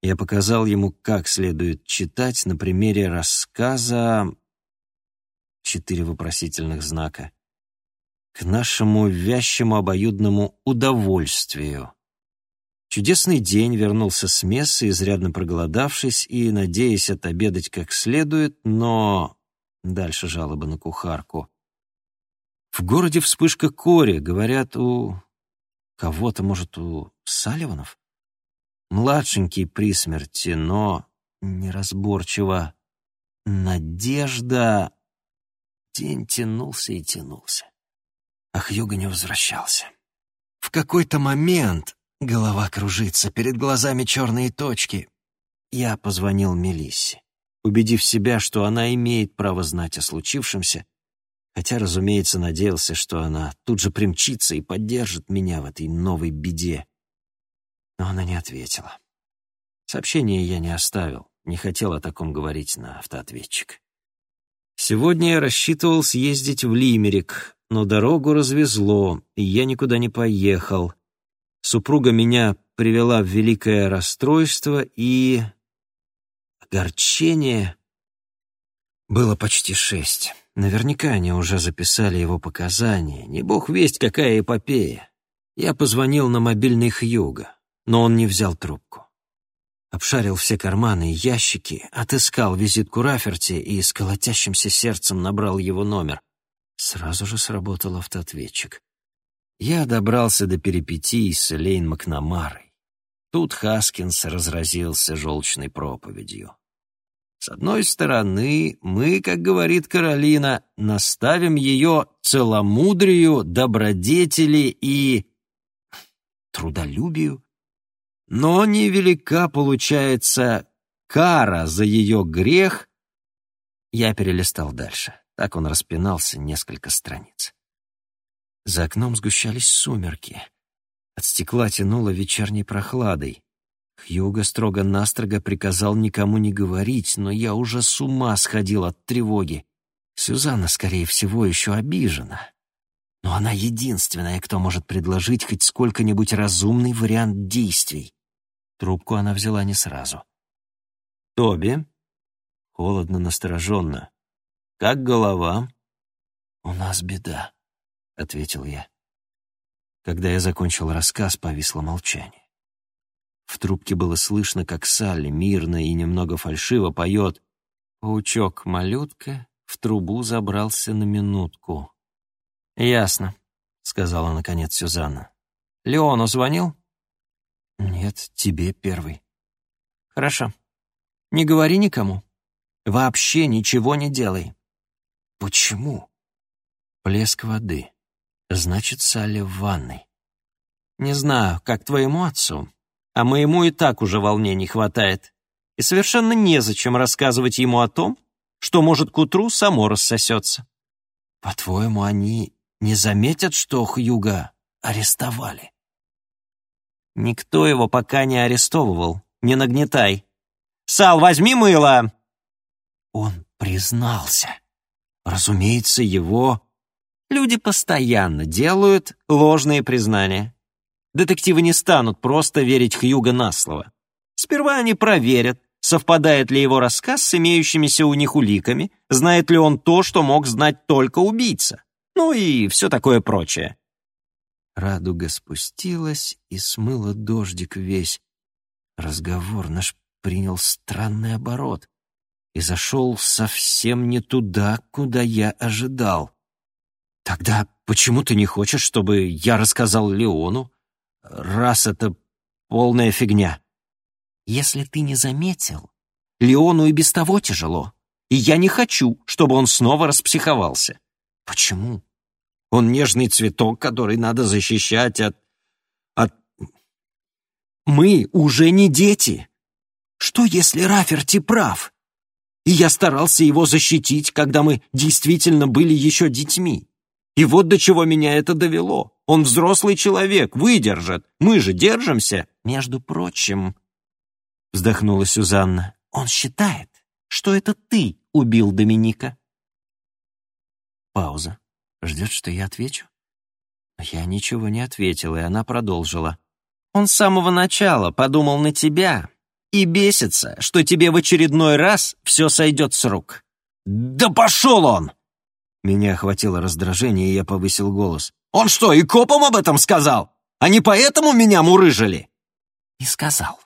Я показал ему, как следует читать на примере рассказа... Четыре вопросительных знака. К нашему вящему обоюдному удовольствию. Чудесный день вернулся с мессы, изрядно проголодавшись и надеясь отобедать как следует, но... Дальше жалоба на кухарку. В городе вспышка кори, говорят, у... Кого-то, может, у Салливанов? Младшенький при смерти, но неразборчиво. Надежда... День тянулся и тянулся. А Хьюго не возвращался. В какой-то момент голова кружится, перед глазами черные точки. Я позвонил Мелиссе, убедив себя, что она имеет право знать о случившемся, хотя, разумеется, надеялся, что она тут же примчится и поддержит меня в этой новой беде. Но она не ответила. Сообщение я не оставил, не хотел о таком говорить на автоответчик. Сегодня я рассчитывал съездить в Лимерик, но дорогу развезло, и я никуда не поехал. Супруга меня привела в великое расстройство и... огорчение... Было почти шесть. Наверняка они уже записали его показания. Не бог весть, какая эпопея. Я позвонил на мобильный Хьюга, но он не взял трубку. Обшарил все карманы и ящики, отыскал визитку Раферти и с колотящимся сердцем набрал его номер. Сразу же сработал автоответчик. Я добрался до перипетий с Лейн Макнамарой. Тут Хаскинс разразился желчной проповедью. С одной стороны, мы, как говорит Каролина, наставим ее целомудрию, добродетели и трудолюбию. Но невелика получается кара за ее грех. Я перелистал дальше. Так он распинался несколько страниц. За окном сгущались сумерки. От стекла тянуло вечерней прохладой. Хьюго строго-настрого приказал никому не говорить, но я уже с ума сходил от тревоги. Сюзанна, скорее всего, еще обижена. Но она единственная, кто может предложить хоть сколько-нибудь разумный вариант действий. Трубку она взяла не сразу. «Тоби?» Холодно, настороженно. «Как голова?» «У нас беда», — ответил я. Когда я закончил рассказ, повисло молчание. В трубке было слышно, как Салли мирно и немного фальшиво поет «Паучок-малютка в трубу забрался на минутку». «Ясно», — сказала наконец Сюзанна. «Леону звонил?» «Нет, тебе первый». «Хорошо. Не говори никому». Вообще ничего не делай». «Почему?» Плеск воды. Значит, Салли в ванной. Не знаю, как твоему отцу, а моему и так уже волнений хватает. И совершенно незачем рассказывать ему о том, что, может, к утру само рассосется. По-твоему, они не заметят, что Хьюга арестовали? Никто его пока не арестовывал. Не нагнетай. «Сал, возьми мыло!» Он признался. Разумеется, его... Люди постоянно делают ложные признания. Детективы не станут просто верить Хьюга на слово. Сперва они проверят, совпадает ли его рассказ с имеющимися у них уликами, знает ли он то, что мог знать только убийца. Ну и все такое прочее. Радуга спустилась и смыла дождик весь. Разговор наш принял странный оборот и зашел совсем не туда, куда я ожидал. Тогда почему ты не хочешь, чтобы я рассказал Леону, раз это полная фигня? Если ты не заметил, Леону и без того тяжело, и я не хочу, чтобы он снова распсиховался. Почему? Он нежный цветок, который надо защищать от... от... Мы уже не дети. Что, если Раферти прав? И я старался его защитить, когда мы действительно были еще детьми. И вот до чего меня это довело. Он взрослый человек, выдержит. Мы же держимся. Между прочим, вздохнула Сюзанна, он считает, что это ты убил Доминика. Пауза. Ждет, что я отвечу? Я ничего не ответила, и она продолжила. Он с самого начала подумал на тебя и бесится, что тебе в очередной раз все сойдет с рук. «Да пошел он!» Меня охватило раздражение, и я повысил голос. «Он что, и копам об этом сказал? Они поэтому меня мурыжили?» «Не сказал.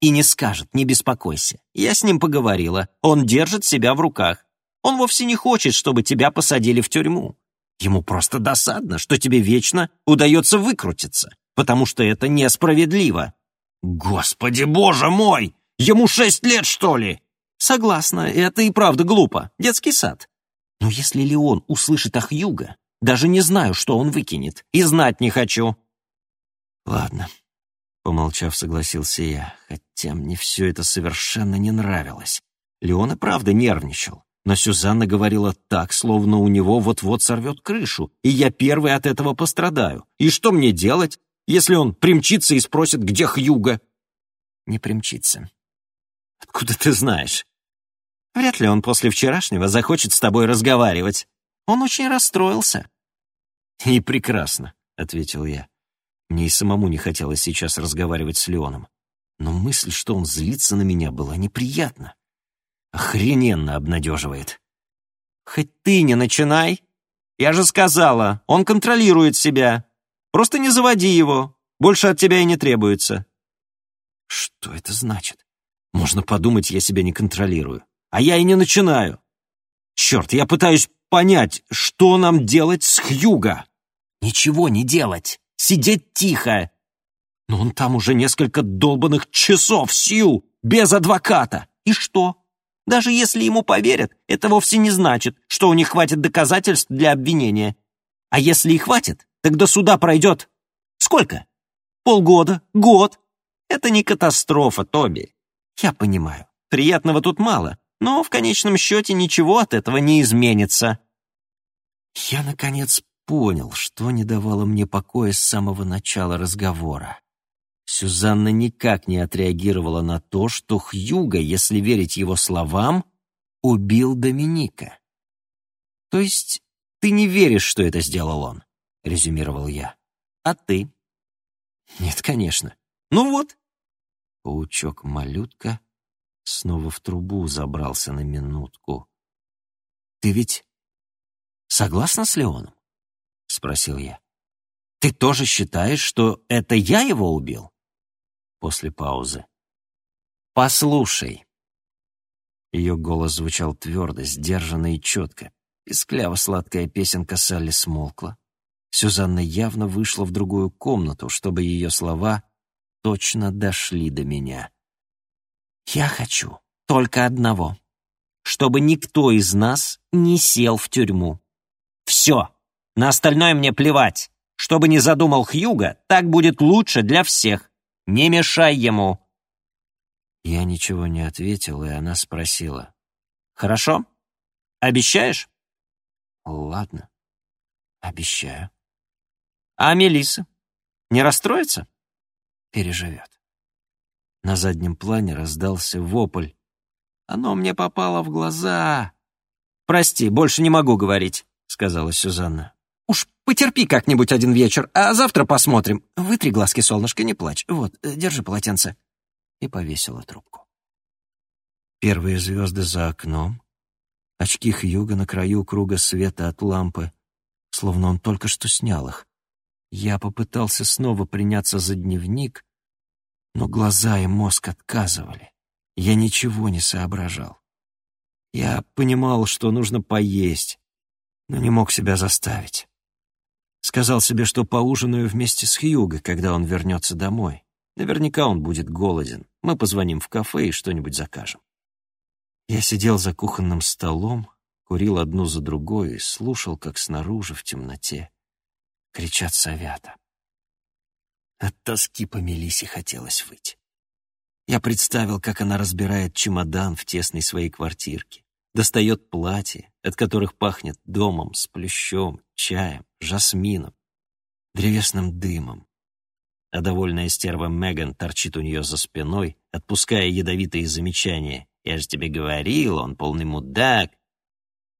И не скажет, не беспокойся. Я с ним поговорила. Он держит себя в руках. Он вовсе не хочет, чтобы тебя посадили в тюрьму. Ему просто досадно, что тебе вечно удается выкрутиться, потому что это несправедливо». «Господи, боже мой! Ему шесть лет, что ли?» «Согласна, это и правда глупо. Детский сад. Но если Леон услышит о Хьюго, даже не знаю, что он выкинет, и знать не хочу». «Ладно», — помолчав, согласился я, хотя мне все это совершенно не нравилось. Леон и правда нервничал, но Сюзанна говорила так, словно у него вот-вот сорвет крышу, и я первый от этого пострадаю. И что мне делать, если он примчится и спросит, где Хьюго?» «Не примчится». «Откуда ты знаешь?» Вряд ли он после вчерашнего захочет с тобой разговаривать. Он очень расстроился». «И прекрасно», — ответил я. Мне и самому не хотелось сейчас разговаривать с Леоном. Но мысль, что он злится на меня, была неприятна. Охрененно обнадеживает. «Хоть ты не начинай. Я же сказала, он контролирует себя. Просто не заводи его. Больше от тебя и не требуется». «Что это значит? Можно подумать, я себя не контролирую а я и не начинаю. Черт, я пытаюсь понять, что нам делать с Хьюго. Ничего не делать, сидеть тихо. Но он там уже несколько долбанных часов, Сью, без адвоката. И что? Даже если ему поверят, это вовсе не значит, что у них хватит доказательств для обвинения. А если и хватит, тогда суда пройдет... Сколько? Полгода? Год? Это не катастрофа, Тоби. Я понимаю, приятного тут мало, но в конечном счете ничего от этого не изменится. Я, наконец, понял, что не давало мне покоя с самого начала разговора. Сюзанна никак не отреагировала на то, что Хьюга, если верить его словам, убил Доминика. «То есть ты не веришь, что это сделал он?» — резюмировал я. «А ты?» «Нет, конечно». «Ну вот». Паучок-малютка снова в трубу забрался на минутку. «Ты ведь согласна с Леоном?» — спросил я. «Ты тоже считаешь, что это я его убил?» После паузы. «Послушай». Ее голос звучал твердо, сдержанно и четко. Пискляво-сладкая песенка Салли смолкла. Сюзанна явно вышла в другую комнату, чтобы ее слова точно дошли до меня. Я хочу только одного. чтобы никто из нас не сел в тюрьму. Все. На остальное мне плевать. Что бы ни задумал Хьюга, так будет лучше для всех. Не мешай ему. Я ничего не ответил, и она спросила. Хорошо? Обещаешь? Ладно. Обещаю. А Мелисса? Не расстроится? Переживет. На заднем плане раздался вопль. «Оно мне попало в глаза!» «Прости, больше не могу говорить», — сказала Сюзанна. «Уж потерпи как-нибудь один вечер, а завтра посмотрим. Вытри глазки, солнышко, не плачь. Вот, держи полотенце». И повесила трубку. Первые звезды за окном, очки Хьюга на краю круга света от лампы, словно он только что снял их. Я попытался снова приняться за дневник, но глаза и мозг отказывали. Я ничего не соображал. Я понимал, что нужно поесть, но не мог себя заставить. Сказал себе, что поужинаю вместе с Хьюго, когда он вернется домой. Наверняка он будет голоден. Мы позвоним в кафе и что-нибудь закажем. Я сидел за кухонным столом, курил одну за другой и слушал, как снаружи в темноте кричат совята. От тоски по Мелисе хотелось выйти. Я представил, как она разбирает чемодан в тесной своей квартирке, достает платья, от которых пахнет домом с плющом, чаем, жасмином, древесным дымом. А довольная стерва Меган торчит у нее за спиной, отпуская ядовитые замечания. «Я же тебе говорил, он полный мудак».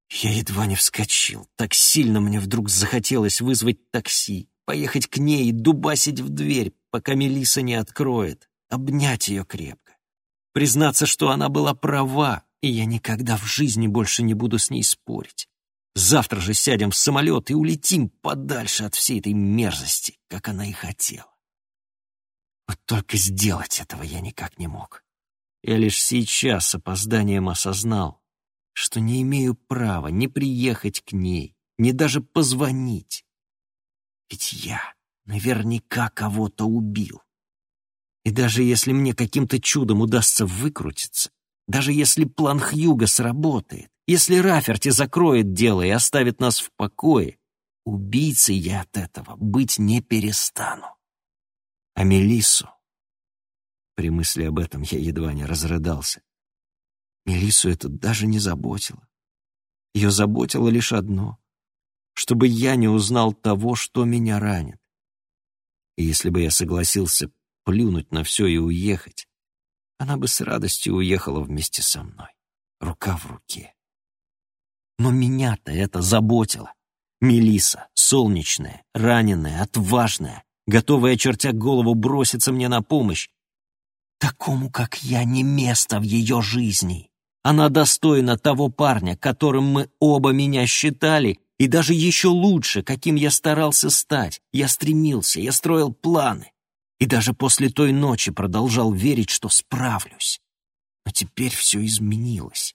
Я едва не вскочил. Так сильно мне вдруг захотелось вызвать такси поехать к ней и дубасить в дверь, пока Мелиса не откроет, обнять ее крепко, признаться, что она была права, и я никогда в жизни больше не буду с ней спорить. Завтра же сядем в самолет и улетим подальше от всей этой мерзости, как она и хотела. Вот только сделать этого я никак не мог. Я лишь сейчас с опозданием осознал, что не имею права ни приехать к ней, ни даже позвонить. Ведь я наверняка кого-то убил. И даже если мне каким-то чудом удастся выкрутиться, даже если план Хьюга сработает, если Раферти закроет дело и оставит нас в покое, убийцей я от этого быть не перестану. А Мелиссу... При мысли об этом я едва не разрыдался. Мелиссу это даже не заботило. Ее заботило лишь одно чтобы я не узнал того, что меня ранит. И если бы я согласился плюнуть на все и уехать, она бы с радостью уехала вместе со мной, рука в руке. Но меня-то это заботило. Мелиса, солнечная, раненая, отважная, готовая, чертя голову, броситься мне на помощь. Такому, как я, не место в ее жизни. Она достойна того парня, которым мы оба меня считали, и даже еще лучше, каким я старался стать. Я стремился, я строил планы. И даже после той ночи продолжал верить, что справлюсь. Но теперь все изменилось.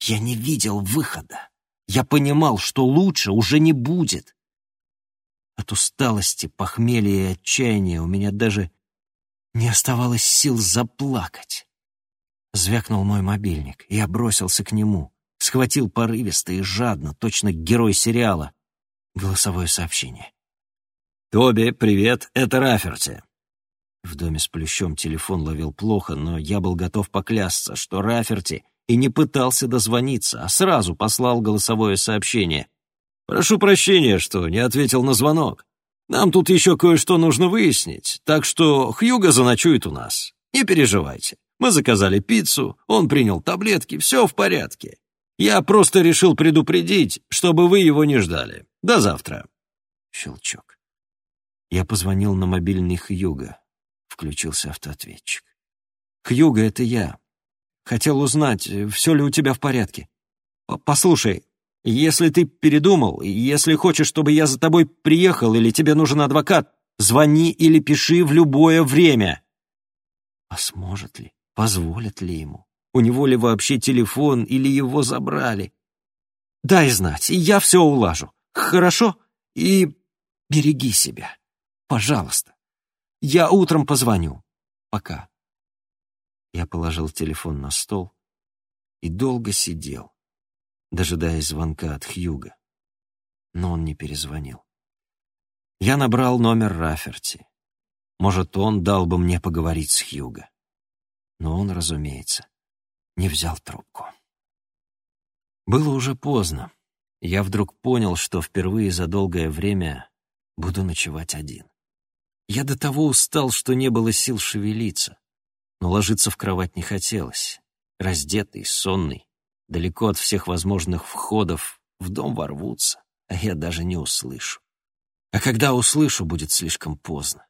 Я не видел выхода. Я понимал, что лучше уже не будет. От усталости, похмелья и отчаяния у меня даже не оставалось сил заплакать. Звякнул мой мобильник, и я бросился к нему схватил порывисто и жадно, точно герой сериала. Голосовое сообщение. «Тоби, привет, это Раферти». В доме с плющом телефон ловил плохо, но я был готов поклясться, что Раферти и не пытался дозвониться, а сразу послал голосовое сообщение. «Прошу прощения, что не ответил на звонок. Нам тут еще кое-что нужно выяснить, так что Хьюго заночует у нас. Не переживайте. Мы заказали пиццу, он принял таблетки, все в порядке. Я просто решил предупредить, чтобы вы его не ждали. До завтра. Щелчок. Я позвонил на мобильный Хьюга. Включился автоответчик. «Хьюга, это я. Хотел узнать, все ли у тебя в порядке. Послушай, если ты передумал, если хочешь, чтобы я за тобой приехал или тебе нужен адвокат, звони или пиши в любое время». А сможет ли, позволят ли ему? У него ли вообще телефон или его забрали? Дай знать, я все улажу. Хорошо? И береги себя. Пожалуйста. Я утром позвоню. Пока. Я положил телефон на стол и долго сидел, дожидаясь звонка от Хьюга. Но он не перезвонил. Я набрал номер Раферти. Может, он дал бы мне поговорить с Хьюго. Но он, разумеется, не взял трубку. Было уже поздно. Я вдруг понял, что впервые за долгое время буду ночевать один. Я до того устал, что не было сил шевелиться. Но ложиться в кровать не хотелось. Раздетый, сонный, далеко от всех возможных входов, в дом ворвутся, а я даже не услышу. А когда услышу, будет слишком поздно.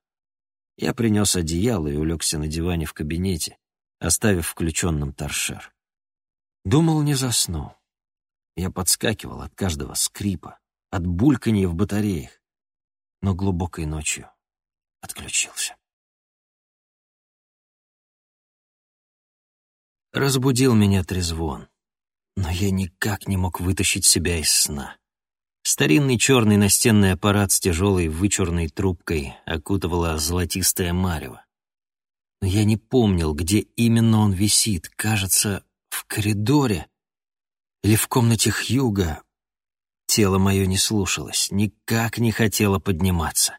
Я принес одеяло и улегся на диване в кабинете, оставив включенным торшер. Думал, не засну. Я подскакивал от каждого скрипа, от бульканья в батареях, но глубокой ночью отключился. Разбудил меня трезвон, но я никак не мог вытащить себя из сна. Старинный черный настенный аппарат с тяжелой вычурной трубкой окутывала золотистая марево. Но я не помнил, где именно он висит. Кажется, в коридоре или в комнате Хьюга. Тело мое не слушалось, никак не хотело подниматься.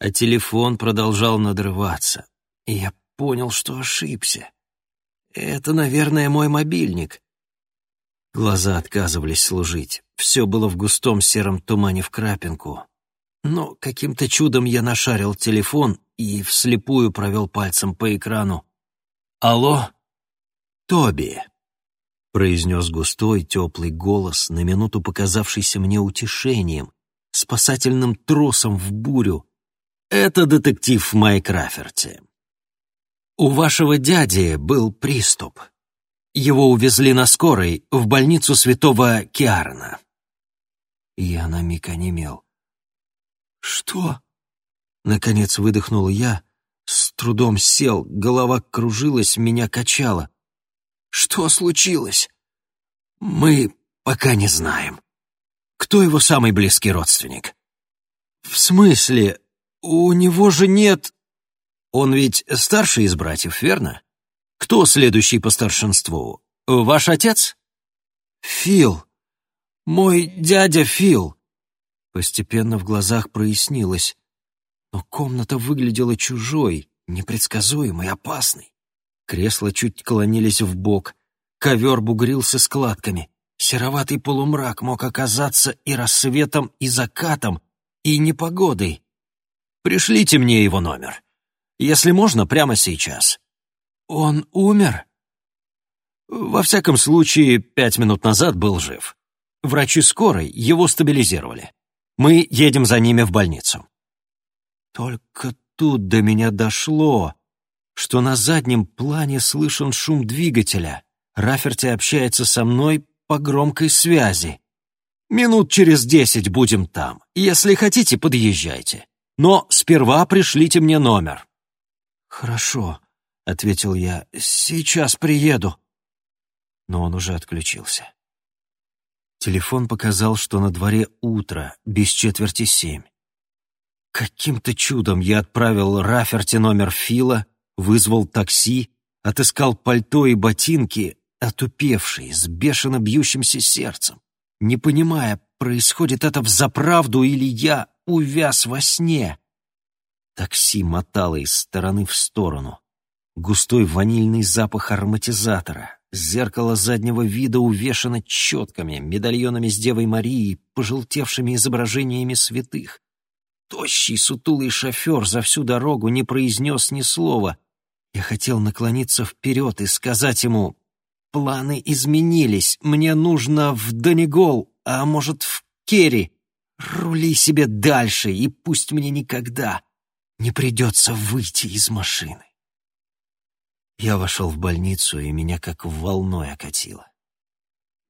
А телефон продолжал надрываться, и я понял, что ошибся. Это, наверное, мой мобильник. Глаза отказывались служить. Все было в густом сером тумане в крапинку. Но каким-то чудом я нашарил телефон и вслепую провел пальцем по экрану. «Алло? Тоби!» — произнес густой, теплый голос, на минуту показавшийся мне утешением, спасательным тросом в бурю. «Это детектив Майк Раферти. У вашего дяди был приступ. Его увезли на скорой в больницу святого Киарна. Я на миг онемел. «Что?» Наконец выдохнул я, с трудом сел, голова кружилась, меня качало. «Что случилось?» «Мы пока не знаем. Кто его самый близкий родственник?» «В смысле? У него же нет...» «Он ведь старший из братьев, верно? Кто следующий по старшинству? Ваш отец?» «Фил», «Мой дядя Фил!» Постепенно в глазах прояснилось. Но комната выглядела чужой, непредсказуемой, опасной. Кресла чуть клонились в бок, ковер бугрился складками. Сероватый полумрак мог оказаться и рассветом, и закатом, и непогодой. «Пришлите мне его номер. Если можно, прямо сейчас». «Он умер?» «Во всяком случае, пять минут назад был жив. Врачи скорой его стабилизировали. Мы едем за ними в больницу. Только тут до меня дошло, что на заднем плане слышен шум двигателя. Раферти общается со мной по громкой связи. Минут через десять будем там. Если хотите, подъезжайте. Но сперва пришлите мне номер. Хорошо, ответил я. Сейчас приеду. Но он уже отключился. Телефон показал, что на дворе утро, без четверти семь. Каким-то чудом я отправил Раферти номер Фила, вызвал такси, отыскал пальто и ботинки, отупевшие, с бешено бьющимся сердцем, не понимая, происходит это взаправду или я увяз во сне. Такси мотало из стороны в сторону. Густой ванильный запах ароматизатора, Зеркало заднего вида увешано четками, медальонами с Девой Марией, пожелтевшими изображениями святых. Тощий, сутулый шофер за всю дорогу не произнес ни слова. Я хотел наклониться вперед и сказать ему, «Планы изменились, мне нужно в Донегол, а может, в Керри. Рули себе дальше, и пусть мне никогда не придется выйти из машины». Я вошел в больницу, и меня как волной окатило.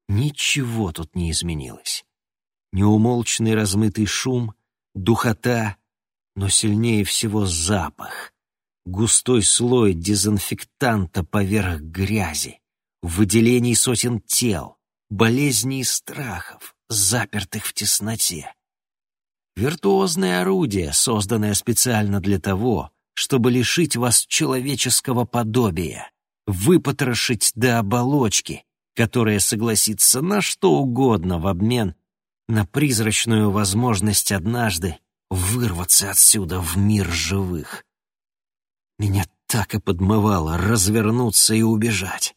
Ничего тут не изменилось. Неумолчный размытый шум, духота, но сильнее всего запах. Густой слой дезинфектанта поверх грязи, выделений сотен тел, болезней и страхов, запертых в тесноте. Виртуозное орудие, созданное специально для того, чтобы лишить вас человеческого подобия, выпотрошить до оболочки, которая согласится на что угодно в обмен на призрачную возможность однажды вырваться отсюда в мир живых. Меня так и подмывало развернуться и убежать.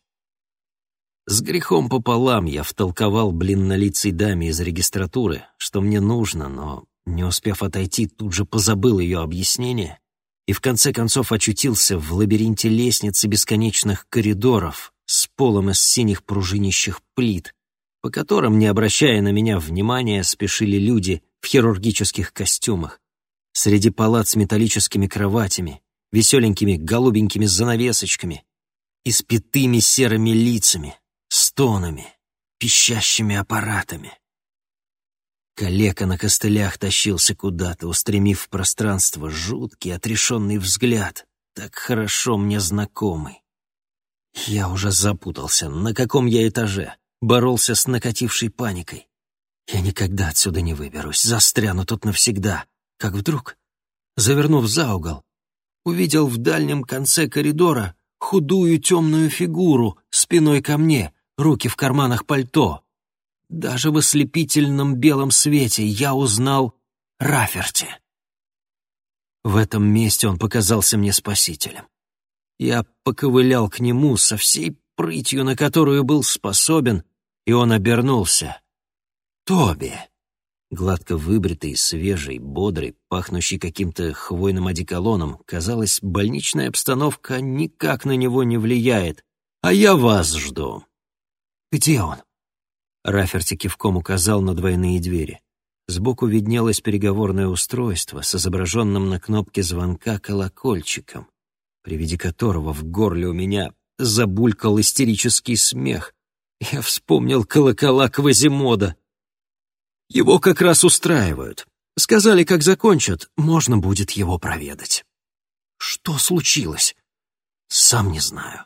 С грехом пополам я втолковал блиннолицей даме из регистратуры, что мне нужно, но, не успев отойти, тут же позабыл ее объяснение и в конце концов очутился в лабиринте лестниц и бесконечных коридоров с полом из синих пружинищих плит, по которым, не обращая на меня внимания, спешили люди в хирургических костюмах, среди палат с металлическими кроватями, веселенькими голубенькими занавесочками и серыми лицами, стонами, пищащими аппаратами. Калека на костылях тащился куда-то, устремив в пространство жуткий, отрешенный взгляд, так хорошо мне знакомый. Я уже запутался, на каком я этаже, боролся с накатившей паникой. Я никогда отсюда не выберусь, застряну тут навсегда. Как вдруг, завернув за угол, увидел в дальнем конце коридора худую темную фигуру спиной ко мне, руки в карманах пальто. Даже в ослепительном белом свете я узнал Раферти. В этом месте он показался мне спасителем. Я поковылял к нему со всей прытью, на которую был способен, и он обернулся. «Тоби!» Гладко выбритый, свежий, бодрый, пахнущий каким-то хвойным одеколоном, казалось, больничная обстановка никак на него не влияет. «А я вас жду». «Где он?» Раферти кивком указал на двойные двери. Сбоку виднелось переговорное устройство с изображенным на кнопке звонка колокольчиком, при виде которого в горле у меня забулькал истерический смех. Я вспомнил колокола Квазимода. Его как раз устраивают. Сказали, как закончат, можно будет его проведать. Что случилось? Сам не знаю.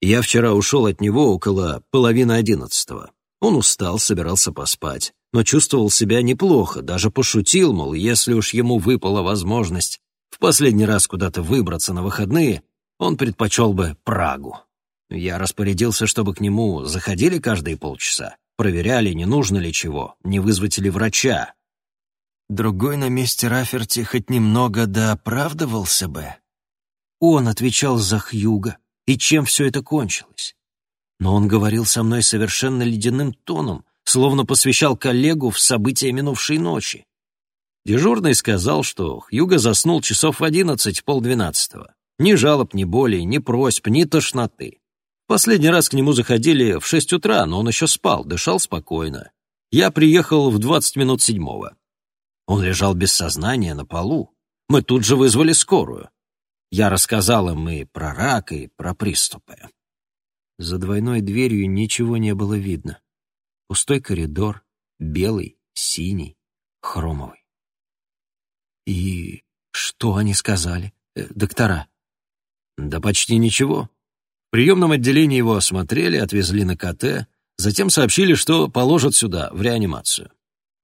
Я вчера ушел от него около половины одиннадцатого. Он устал, собирался поспать, но чувствовал себя неплохо, даже пошутил, мол, если уж ему выпала возможность в последний раз куда-то выбраться на выходные, он предпочел бы Прагу. Я распорядился, чтобы к нему заходили каждые полчаса, проверяли, не нужно ли чего, не вызвать ли врача. Другой на месте Раферти хоть немного да оправдывался бы. Он отвечал за Хьюга, и чем все это кончилось? Но он говорил со мной совершенно ледяным тоном, словно посвящал коллегу в события минувшей ночи. Дежурный сказал, что Хьюго заснул часов в одиннадцать, полдвенадцатого. Ни жалоб, ни боли, ни просьб, ни тошноты. Последний раз к нему заходили в шесть утра, но он еще спал, дышал спокойно. Я приехал в двадцать минут седьмого. Он лежал без сознания на полу. Мы тут же вызвали скорую. Я рассказал им и про рак, и про приступы. За двойной дверью ничего не было видно. Пустой коридор, белый, синий, хромовый. И что они сказали, э, доктора? Да почти ничего. В приемном отделении его осмотрели, отвезли на КТ, затем сообщили, что положат сюда, в реанимацию.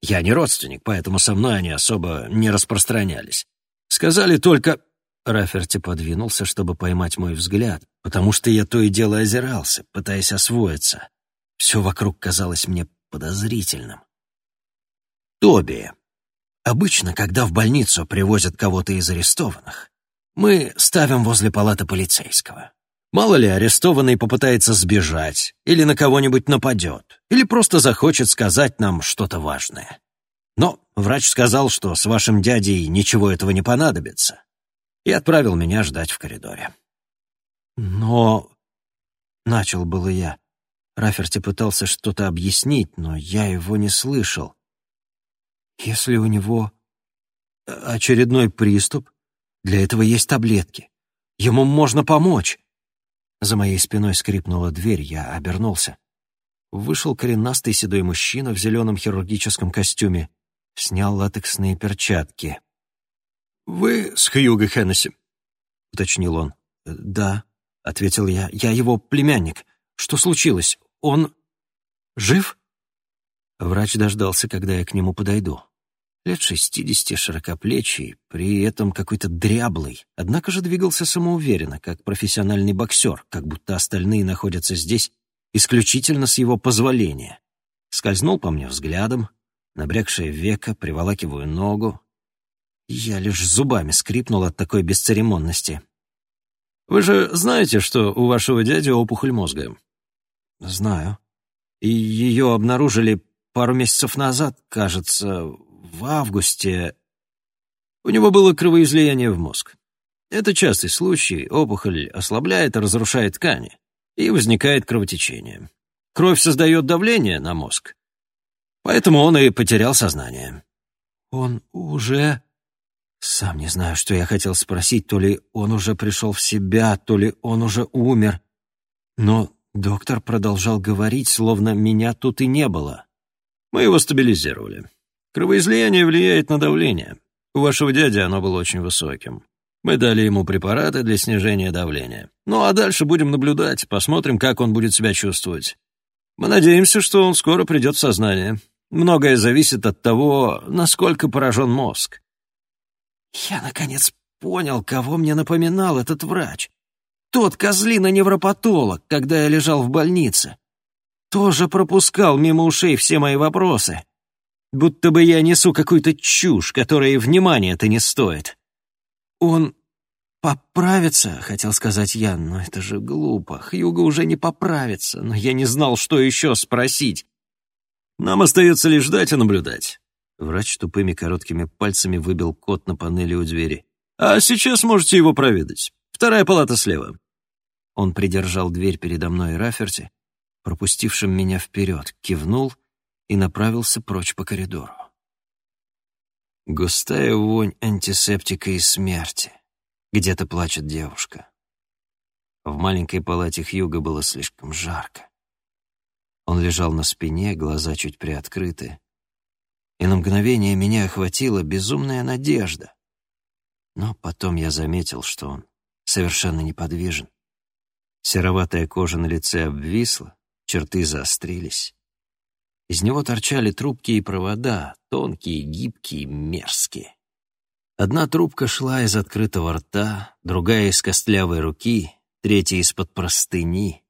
Я не родственник, поэтому со мной они особо не распространялись. Сказали только... Раферти подвинулся, чтобы поймать мой взгляд, потому что я то и дело озирался, пытаясь освоиться. Все вокруг казалось мне подозрительным. Тоби. Обычно, когда в больницу привозят кого-то из арестованных, мы ставим возле палаты полицейского. Мало ли, арестованный попытается сбежать, или на кого-нибудь нападет, или просто захочет сказать нам что-то важное. Но врач сказал, что с вашим дядей ничего этого не понадобится, и отправил меня ждать в коридоре. Но... Начал было я. Раферти пытался что-то объяснить, но я его не слышал. Если у него очередной приступ, для этого есть таблетки. Ему можно помочь. За моей спиной скрипнула дверь, я обернулся. Вышел коренастый седой мужчина в зеленом хирургическом костюме, снял латексные перчатки. «Вы с Хьюго Хеннесси?» — уточнил он. «Да», — ответил я, — «я его племянник. Что случилось? Он жив?» Врач дождался, когда я к нему подойду. Лет шестидесяти, широкоплечий, при этом какой-то дряблый, однако же двигался самоуверенно, как профессиональный боксер, как будто остальные находятся здесь исключительно с его позволения. Скользнул по мне взглядом, набрякшее веко, приволакиваю ногу. Я лишь зубами скрипнул от такой бесцеремонности. «Вы же знаете, что у вашего дяди опухоль мозга?» «Знаю. И ее обнаружили пару месяцев назад, кажется, в августе. У него было кровоизлияние в мозг. Это частый случай, опухоль ослабляет и разрушает ткани, и возникает кровотечение. Кровь создает давление на мозг. Поэтому он и потерял сознание. Он уже... Сам не знаю, что я хотел спросить, то ли он уже пришел в себя, то ли он уже умер. Но доктор продолжал говорить, словно меня тут и не было. Мы его стабилизировали. Кровоизлияние влияет на давление. У вашего дяди оно было очень высоким. Мы дали ему препараты для снижения давления. Ну а дальше будем наблюдать, посмотрим, как он будет себя чувствовать. Мы надеемся, что он скоро придет в сознание. Многое зависит от того, насколько поражен мозг. Я, наконец, понял, кого мне напоминал этот врач. Тот козлина-невропатолог, когда я лежал в больнице. Тоже пропускал мимо ушей все мои вопросы. Будто бы я несу какую-то чушь, которая и внимания-то не стоит. Он поправится, хотел сказать я, но это же глупо. Хьюго уже не поправится, но я не знал, что еще спросить. Нам остается лишь ждать и наблюдать. Врач тупыми короткими пальцами выбил код на панели у двери. «А сейчас можете его проведать. Вторая палата слева». Он придержал дверь передо мной и Раферти, пропустившим меня вперед, кивнул и направился прочь по коридору. Густая вонь антисептика и смерти. Где-то плачет девушка. В маленькой палате Хьюга было слишком жарко. Он лежал на спине, глаза чуть приоткрыты и на мгновение меня охватила безумная надежда. Но потом я заметил, что он совершенно неподвижен. Сероватая кожа на лице обвисла, черты заострились. Из него торчали трубки и провода, тонкие, гибкие, мерзкие. Одна трубка шла из открытого рта, другая из костлявой руки, третья из-под простыни.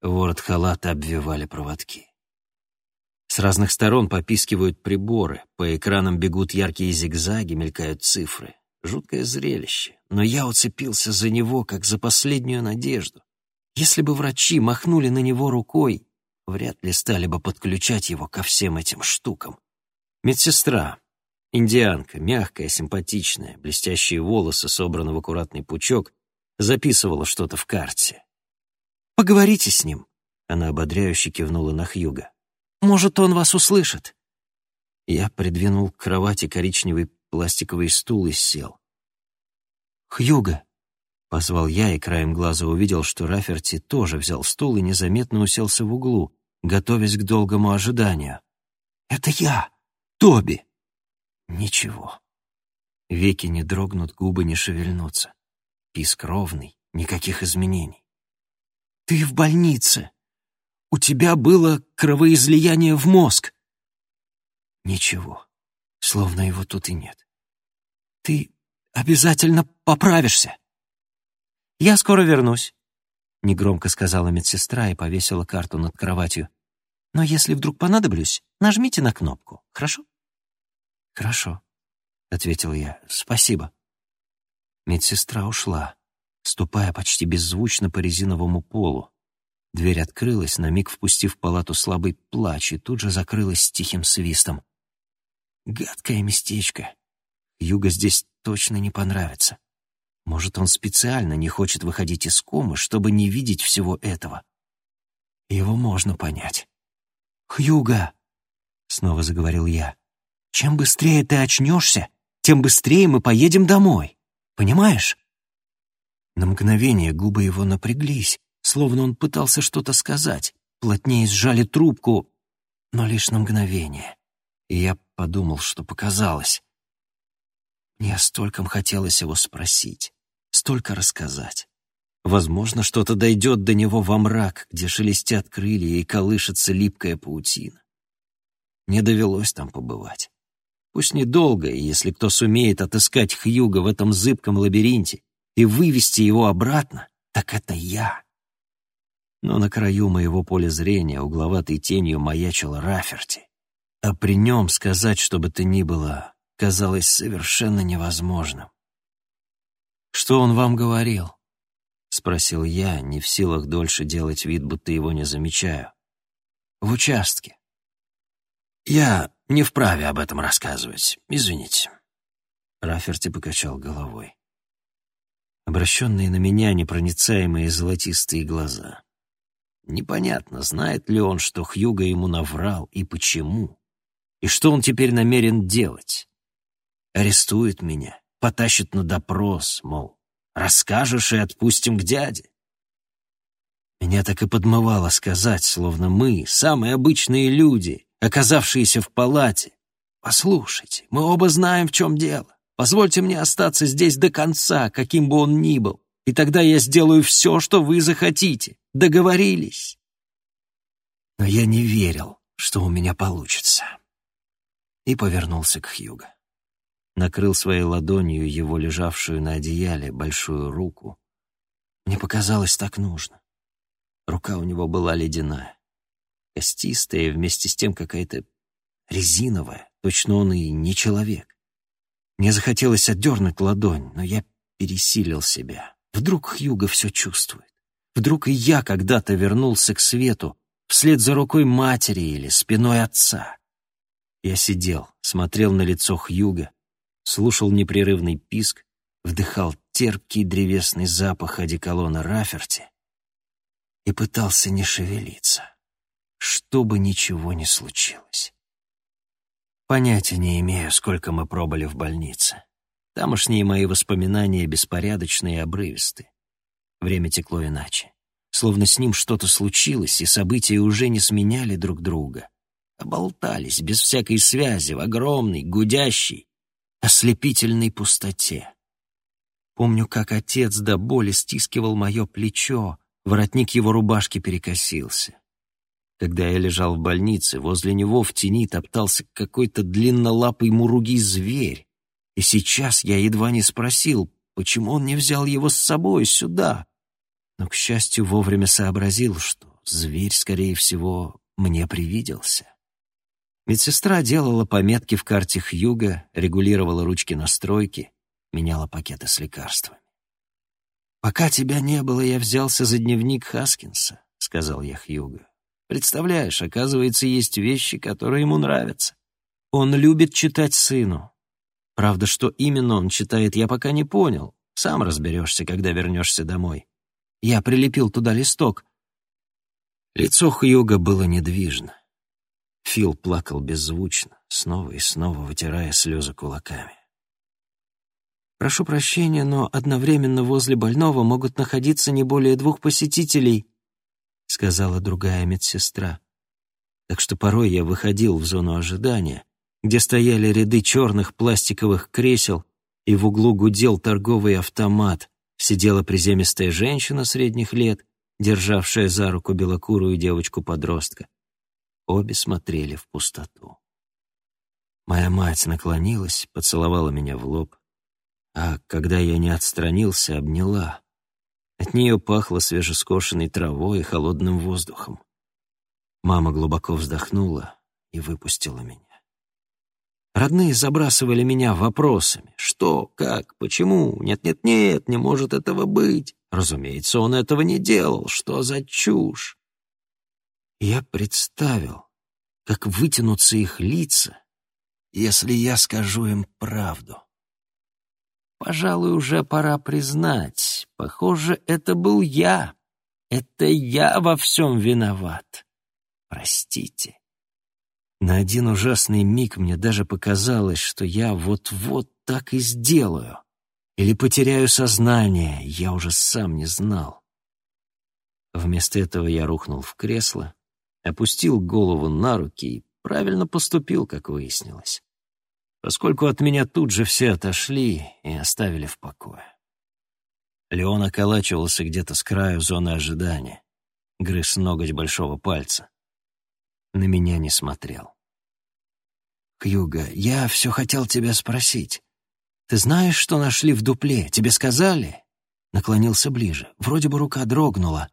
Ворот халата обвивали проводки. С разных сторон попискивают приборы, по экранам бегут яркие зигзаги, мелькают цифры. Жуткое зрелище, но я уцепился за него, как за последнюю надежду. Если бы врачи махнули на него рукой, вряд ли стали бы подключать его ко всем этим штукам. Медсестра, индианка, мягкая, симпатичная, блестящие волосы собраны в аккуратный пучок, записывала что-то в карте. «Поговорите с ним», — она ободряюще кивнула на Хьюга. Может, он вас услышит». Я придвинул к кровати коричневый пластиковый стул и сел. «Хьюго!» — позвал я и краем глаза увидел, что Раферти тоже взял стул и незаметно уселся в углу, готовясь к долгому ожиданию. «Это я! Тоби!» «Ничего. Веки не дрогнут, губы не шевельнутся. Писк ровный, никаких изменений. «Ты в больнице!» У тебя было кровоизлияние в мозг. Ничего, словно его тут и нет. Ты обязательно поправишься. Я скоро вернусь, негромко сказала медсестра и повесила карту над кроватью. Но если вдруг понадоблюсь, нажмите на кнопку, хорошо? Хорошо, ответил я. Спасибо. Медсестра ушла, ступая почти беззвучно по резиновому полу. Дверь открылась, на миг впустив в палату слабый плач, и тут же закрылась с тихим свистом. Гадкое местечко. Юга здесь точно не понравится. Может, он специально не хочет выходить из комы, чтобы не видеть всего этого. Его можно понять. «Хьюга!» — снова заговорил я. «Чем быстрее ты очнешься, тем быстрее мы поедем домой. Понимаешь?» На мгновение губы его напряглись, словно он пытался что-то сказать. Плотнее сжали трубку, но лишь на мгновение. И я подумал, что показалось. Мне стольком хотелось его спросить, столько рассказать. Возможно, что-то дойдет до него во мрак, где шелестят крылья и колышется липкая паутина. Мне довелось там побывать. Пусть недолго, и если кто сумеет отыскать Хьюга в этом зыбком лабиринте и вывести его обратно, так это я. Но на краю моего поля зрения угловатой тенью маячил Раферти. А при нем сказать, что бы то ни было, казалось совершенно невозможным. «Что он вам говорил?» — спросил я, не в силах дольше делать вид, будто его не замечаю. «В участке». «Я не вправе об этом рассказывать, извините». Раферти покачал головой. Обращенные на меня непроницаемые золотистые глаза. Непонятно, знает ли он, что Хьюга ему наврал и почему. И что он теперь намерен делать? Арестует меня, потащит на допрос, мол, расскажешь и отпустим к дяде. Меня так и подмывало сказать, словно мы, самые обычные люди, оказавшиеся в палате. Послушайте, мы оба знаем, в чем дело. Позвольте мне остаться здесь до конца, каким бы он ни был, и тогда я сделаю все, что вы захотите. Договорились?» Но я не верил, что у меня получится. И повернулся к Хьюго. Накрыл своей ладонью его лежавшую на одеяле большую руку. Мне показалось так нужно. Рука у него была ледяная, костистая и вместе с тем какая-то резиновая, точно он и не человек. Мне захотелось отдернуть ладонь, но я пересилил себя. Вдруг Хьюго все чувствует. Вдруг и я когда-то вернулся к свету, вслед за рукой матери или спиной отца. Я сидел, смотрел на лицо Хьюга, слушал непрерывный писк, вдыхал терпкий древесный запах одеколона Раферти и пытался не шевелиться, чтобы ничего не случилось. Понятия не имею, сколько мы пробыли в больнице. Тамошние мои воспоминания беспорядочные и обрывисты. Время текло иначе. Словно с ним что-то случилось, и события уже не сменяли друг друга. Оболтались, без всякой связи, в огромной, гудящей, ослепительной пустоте. Помню, как отец до боли стискивал мое плечо, воротник его рубашки перекосился. Когда я лежал в больнице, возле него в тени топтался какой-то длиннолапый муругий зверь. И сейчас я едва не спросил, почему он не взял его с собой сюда. Но, к счастью, вовремя сообразил, что зверь, скорее всего, мне привиделся. Медсестра делала пометки в карте Хьюга, регулировала ручки настройки, меняла пакеты с лекарствами. «Пока тебя не было, я взялся за дневник Хаскинса», — сказал я Хьюга. Представляешь, оказывается, есть вещи, которые ему нравятся. Он любит читать сыну. Правда, что именно он читает, я пока не понял. Сам разберешься, когда вернешься домой. Я прилепил туда листок. Лицо Хьюга было недвижно. Фил плакал беззвучно, снова и снова вытирая слезы кулаками. «Прошу прощения, но одновременно возле больного могут находиться не более двух посетителей», — сказала другая медсестра. Так что порой я выходил в зону ожидания, где стояли ряды черных пластиковых кресел, и в углу гудел торговый автомат, сидела приземистая женщина средних лет, державшая за руку белокурую девочку-подростка. Обе смотрели в пустоту. Моя мать наклонилась, поцеловала меня в лоб, а когда я не отстранился, обняла. От нее пахло свежескошенной травой и холодным воздухом. Мама глубоко вздохнула и выпустила меня. Родные забрасывали меня вопросами. Что, как, почему? Нет-нет-нет, не может этого быть. Разумеется, он этого не делал. Что за чушь? Я представил, как вытянутся их лица, если я скажу им правду. Пожалуй, уже пора признать, похоже, это был я. Это я во всем виноват. Простите. На один ужасный миг мне даже показалось, что я вот-вот так и сделаю. Или потеряю сознание, я уже сам не знал. Вместо этого я рухнул в кресло, опустил голову на руки и правильно поступил, как выяснилось поскольку от меня тут же все отошли и оставили в покое. Леон околачивался где-то с краю зоны ожидания, грыз ноготь большого пальца. На меня не смотрел. «Хьюго, я все хотел тебя спросить. Ты знаешь, что нашли в дупле? Тебе сказали?» Наклонился ближе. Вроде бы рука дрогнула.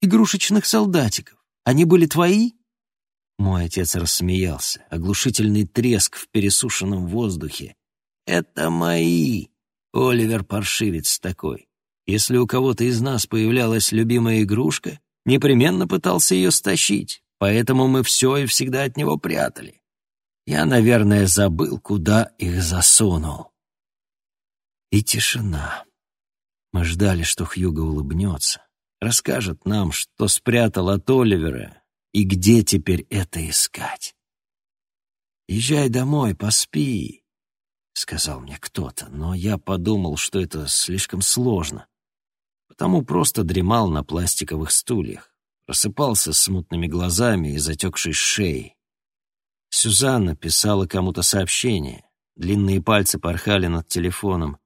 игрушечных солдатиков. Они были твои?» Мой отец рассмеялся. Оглушительный треск в пересушенном воздухе. «Это мои!» Оливер паршивец такой. Если у кого-то из нас появлялась любимая игрушка, непременно пытался ее стащить, поэтому мы все и всегда от него прятали. Я, наверное, забыл, куда их засунул. И тишина. Мы ждали, что Хьюго улыбнется, расскажет нам, что спрятал от Оливера и где теперь это искать. «Езжай домой, поспи», — сказал мне кто-то, но я подумал, что это слишком сложно. Потому просто дремал на пластиковых стульях, просыпался с мутными глазами и затекшей шеей. Сюзанна писала кому-то сообщение, длинные пальцы порхали над телефоном.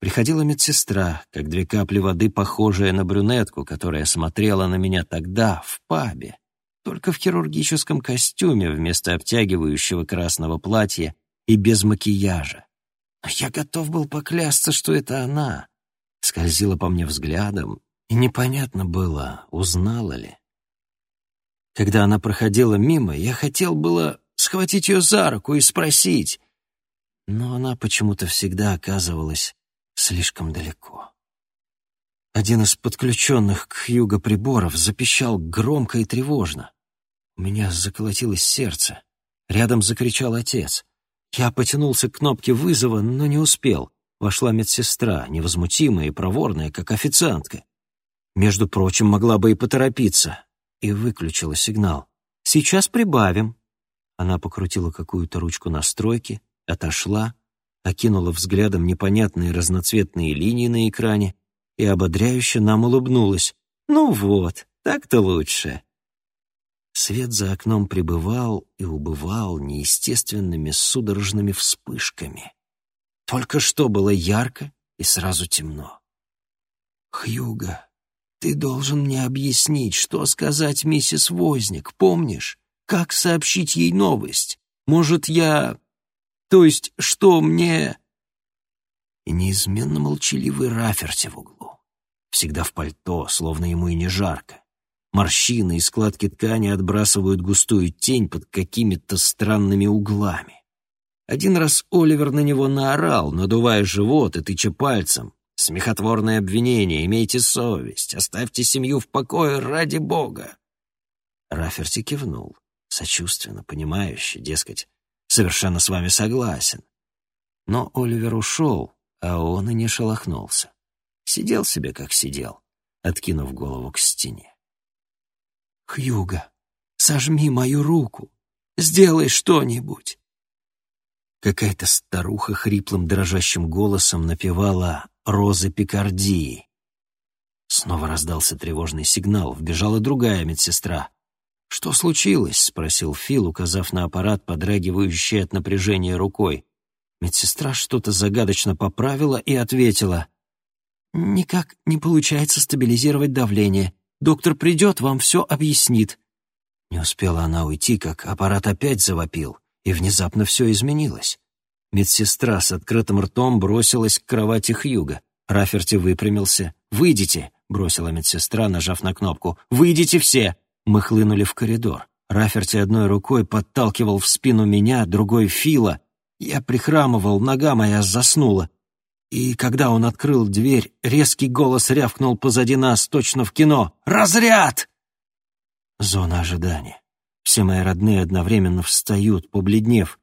Приходила медсестра, как две капли воды, похожая на брюнетку, которая смотрела на меня тогда, в пабе, только в хирургическом костюме вместо обтягивающего красного платья и без макияжа. Но я готов был поклясться, что это она. Скользила по мне взглядом, и непонятно было, узнала ли. Когда она проходила мимо, я хотел было схватить ее за руку и спросить, но она почему-то всегда оказывалась слишком далеко. Один из подключенных к Хьюго приборов запищал громко и тревожно. У меня заколотилось сердце. Рядом закричал отец. Я потянулся к кнопке вызова, но не успел. Вошла медсестра, невозмутимая и проворная, как официантка. Между прочим, могла бы и поторопиться. И выключила сигнал. «Сейчас прибавим». Она покрутила какую-то ручку настройки, отошла, окинула взглядом непонятные разноцветные линии на экране и ободряюще нам улыбнулась. «Ну вот, так-то лучше». Свет за окном пребывал и убывал неестественными судорожными вспышками. Только что было ярко и сразу темно. «Хьюга, ты должен мне объяснить, что сказать миссис Возник, помнишь? Как сообщить ей новость? Может, я... То есть, что мне...» И неизменно молчаливый Раферти в углу. Всегда в пальто, словно ему и не жарко. Морщины и складки ткани отбрасывают густую тень под какими-то странными углами. Один раз Оливер на него наорал, надувая живот и тыча пальцем. «Смехотворное обвинение, имейте совесть, оставьте семью в покое ради Бога!» Раферти кивнул, сочувственно, понимающе, дескать, совершенно с вами согласен. Но Оливер ушел, а он и не шелохнулся. Сидел себе, как сидел, откинув голову к стене. «Хьюга, сожми мою руку, сделай что-нибудь!» Какая-то старуха хриплым дрожащим голосом напевала «Розы Пикардии». Снова раздался тревожный сигнал, вбежала другая медсестра. «Что случилось?» — спросил Фил, указав на аппарат, подрагивающий от напряжения рукой. Медсестра что-то загадочно поправила и ответила. «Никак не получается стабилизировать давление. Доктор придет, вам все объяснит». Не успела она уйти, как аппарат опять завопил и внезапно все изменилось. Медсестра с открытым ртом бросилась к кровати Хьюга. Раферти выпрямился. «Выйдите!» — бросила медсестра, нажав на кнопку. «Выйдите все!» Мы хлынули в коридор. Раферти одной рукой подталкивал в спину меня, другой — Фила. Я прихрамывал, нога моя заснула. И когда он открыл дверь, резкий голос рявкнул позади нас, точно в кино. «Разряд!» Зона ожидания. Все мои родные одновременно встают, побледнев.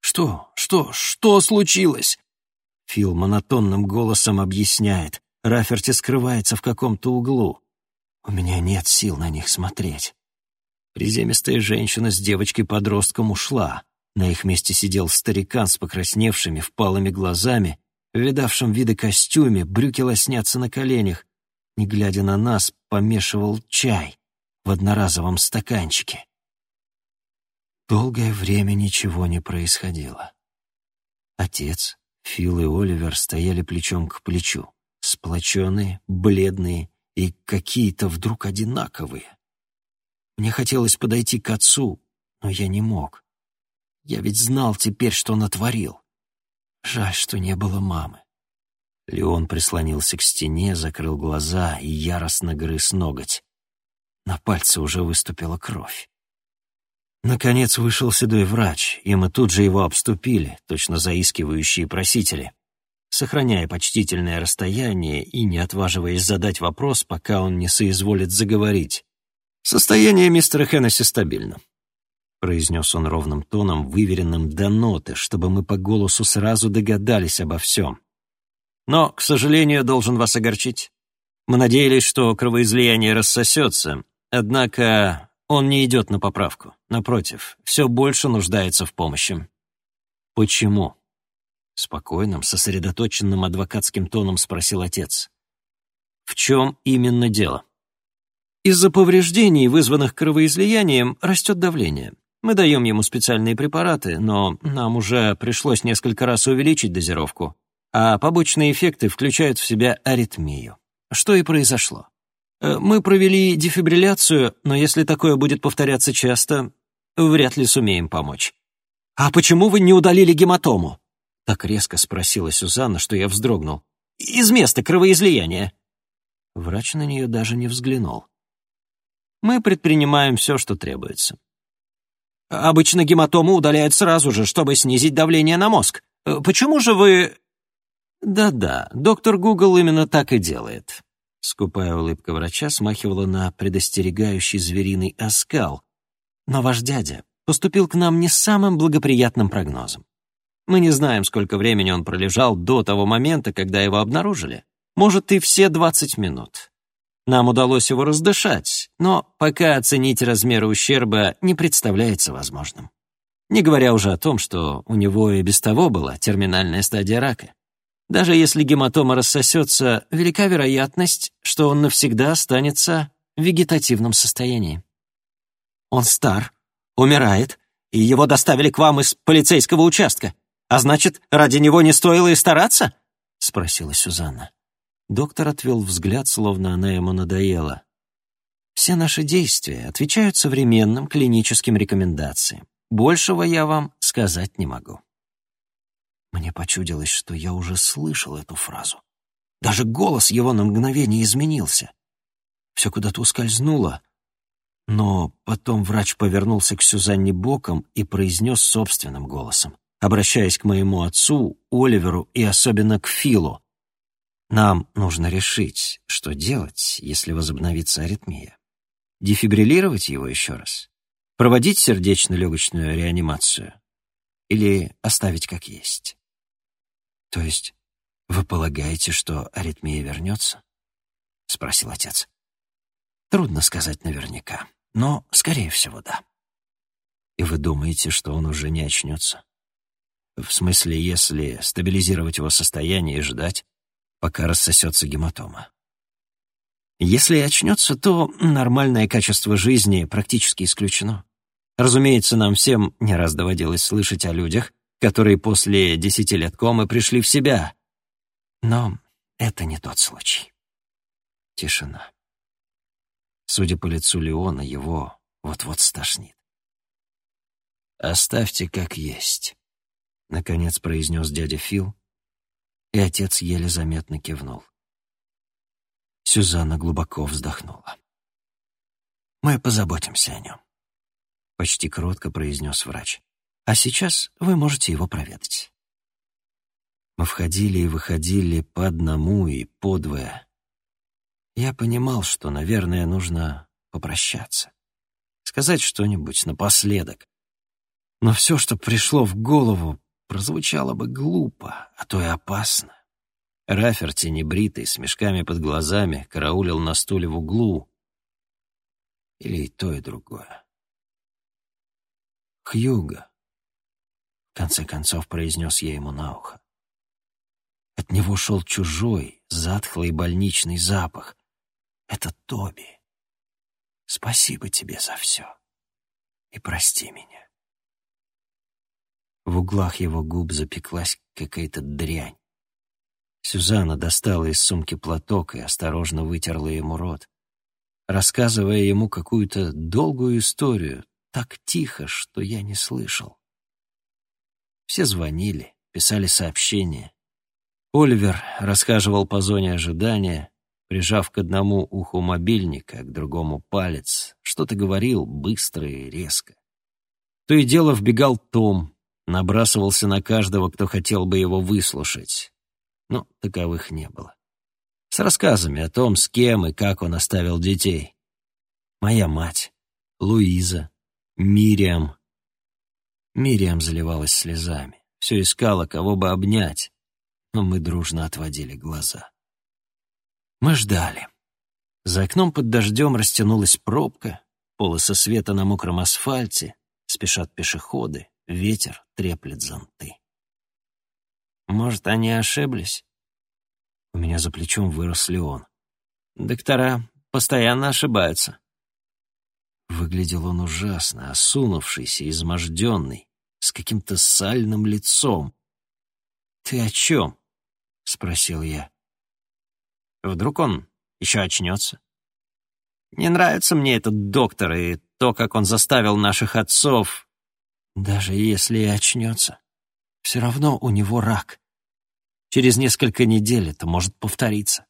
«Что? Что? Что случилось?» Фил монотонным голосом объясняет. Раферти скрывается в каком-то углу. У меня нет сил на них смотреть. Приземистая женщина с девочкой-подростком ушла. На их месте сидел старикан с покрасневшими, впалыми глазами, в видавшем виды костюме, брюки лоснятся на коленях. Не глядя на нас, помешивал чай в одноразовом стаканчике. Долгое время ничего не происходило. Отец, Фил и Оливер стояли плечом к плечу, сплоченные, бледные и какие-то вдруг одинаковые. Мне хотелось подойти к отцу, но я не мог. Я ведь знал теперь, что натворил. Жаль, что не было мамы. Леон прислонился к стене, закрыл глаза и яростно грыз ноготь. На пальце уже выступила кровь. Наконец вышел седой врач, и мы тут же его обступили, точно заискивающие просители, сохраняя почтительное расстояние и не отваживаясь задать вопрос, пока он не соизволит заговорить. «Состояние мистера Хеннесси стабильно», — произнес он ровным тоном, выверенным до ноты, чтобы мы по голосу сразу догадались обо всем. «Но, к сожалению, должен вас огорчить. Мы надеялись, что кровоизлияние рассосется, однако он не идет на поправку. Напротив, все больше нуждается в помощи. Почему? Спокойным, сосредоточенным адвокатским тоном спросил отец. В чем именно дело? Из-за повреждений, вызванных кровоизлиянием, растет давление. Мы даем ему специальные препараты, но нам уже пришлось несколько раз увеличить дозировку, а побочные эффекты включают в себя аритмию. Что и произошло. Э, мы провели дефибрилляцию, но если такое будет повторяться часто, вряд ли сумеем помочь. «А почему вы не удалили гематому?» Так резко спросила Сюзанна, что я вздрогнул. «Из места кровоизлияния». Врач на нее даже не взглянул. «Мы предпринимаем все, что требуется. Обычно гематому удаляют сразу же, чтобы снизить давление на мозг. Э, почему же вы...» «Да-да, доктор Гугл именно так и делает. Скупая улыбка врача смахивала на предостерегающий звериный оскал. Но ваш дядя поступил к нам не самым благоприятным прогнозом. Мы не знаем, сколько времени он пролежал до того момента, когда его обнаружили. Может, и все 20 минут. Нам удалось его раздышать, но пока оценить размеры ущерба не представляется возможным. Не говоря уже о том, что у него и без того была терминальная стадия рака. Даже если гематома рассосется, велика вероятность, что он навсегда останется в вегетативном состоянии. Он стар, умирает, и его доставили к вам из полицейского участка. А значит, ради него не стоило и стараться?» — спросила Сюзанна. Доктор отвел взгляд, словно она ему надоела. «Все наши действия отвечают современным клиническим рекомендациям. Большего я вам сказать не могу». Мне почудилось, что я уже слышал эту фразу. Даже голос его на мгновение изменился. Все куда-то ускользнуло. Но потом врач повернулся к Сюзанне боком и произнес собственным голосом, обращаясь к моему отцу, Оливеру и особенно к Филу. «Нам нужно решить, что делать, если возобновится аритмия. Дефибриллировать его еще раз? Проводить сердечно-легочную реанимацию? Или оставить как есть?» «То есть вы полагаете, что аритмия вернется?» — спросил отец. «Трудно сказать наверняка, но, скорее всего, да». «И вы думаете, что он уже не очнется?» «В смысле, если стабилизировать его состояние и ждать, пока рассосется гематома?» Если очнется, то нормальное качество жизни практически исключено. Разумеется, нам всем не раз доводилось слышать о людях, которые после десяти лет комы пришли в себя. Но это не тот случай. Тишина. Судя по лицу Леона, его вот-вот стошнит. «Оставьте как есть», — наконец произнес дядя Фил, и отец еле заметно кивнул. Сюзанна глубоко вздохнула. «Мы позаботимся о нем», — почти кротко произнес врач. А сейчас вы можете его проведать. Мы входили и выходили по одному и по двое. Я понимал, что, наверное, нужно попрощаться, сказать что-нибудь напоследок. Но все, что пришло в голову, прозвучало бы глупо, а то и опасно. Раферти, небритый, с мешками под глазами, караулил на стуле в углу. Или и то, и другое. Хьюга конце концов произнес я ему на ухо. От него шел чужой, затхлый больничный запах. Это Тоби. Спасибо тебе за все. И прости меня. В углах его губ запеклась какая-то дрянь. Сюзанна достала из сумки платок и осторожно вытерла ему рот, рассказывая ему какую-то долгую историю, так тихо, что я не слышал. Все звонили, писали сообщения. Оливер рассказывал по зоне ожидания. прижав к одному уху мобильник, а к другому палец, что-то говорил быстро и резко. То и дело вбегал Том, набрасывался на каждого, кто хотел бы его выслушать. Но таковых не было. С рассказами о том, с кем и как он оставил детей. Моя мать, Луиза, Мириам. Мириам заливалась слезами, все искала, кого бы обнять, но мы дружно отводили глаза. Мы ждали. За окном под дождем растянулась пробка, полосы света на мокром асфальте, спешат пешеходы, ветер треплет зонты. Может, они ошиблись? У меня за плечом вырос Леон. Доктора постоянно ошибаются. Выглядел он ужасно, осунувшийся, изможденный, с каким-то сальным лицом. «Ты о чем?» — спросил я. Вдруг он еще очнется. Не нравится мне этот доктор и то, как он заставил наших отцов. Даже если и очнется, все равно у него рак. Через несколько недель это может повториться.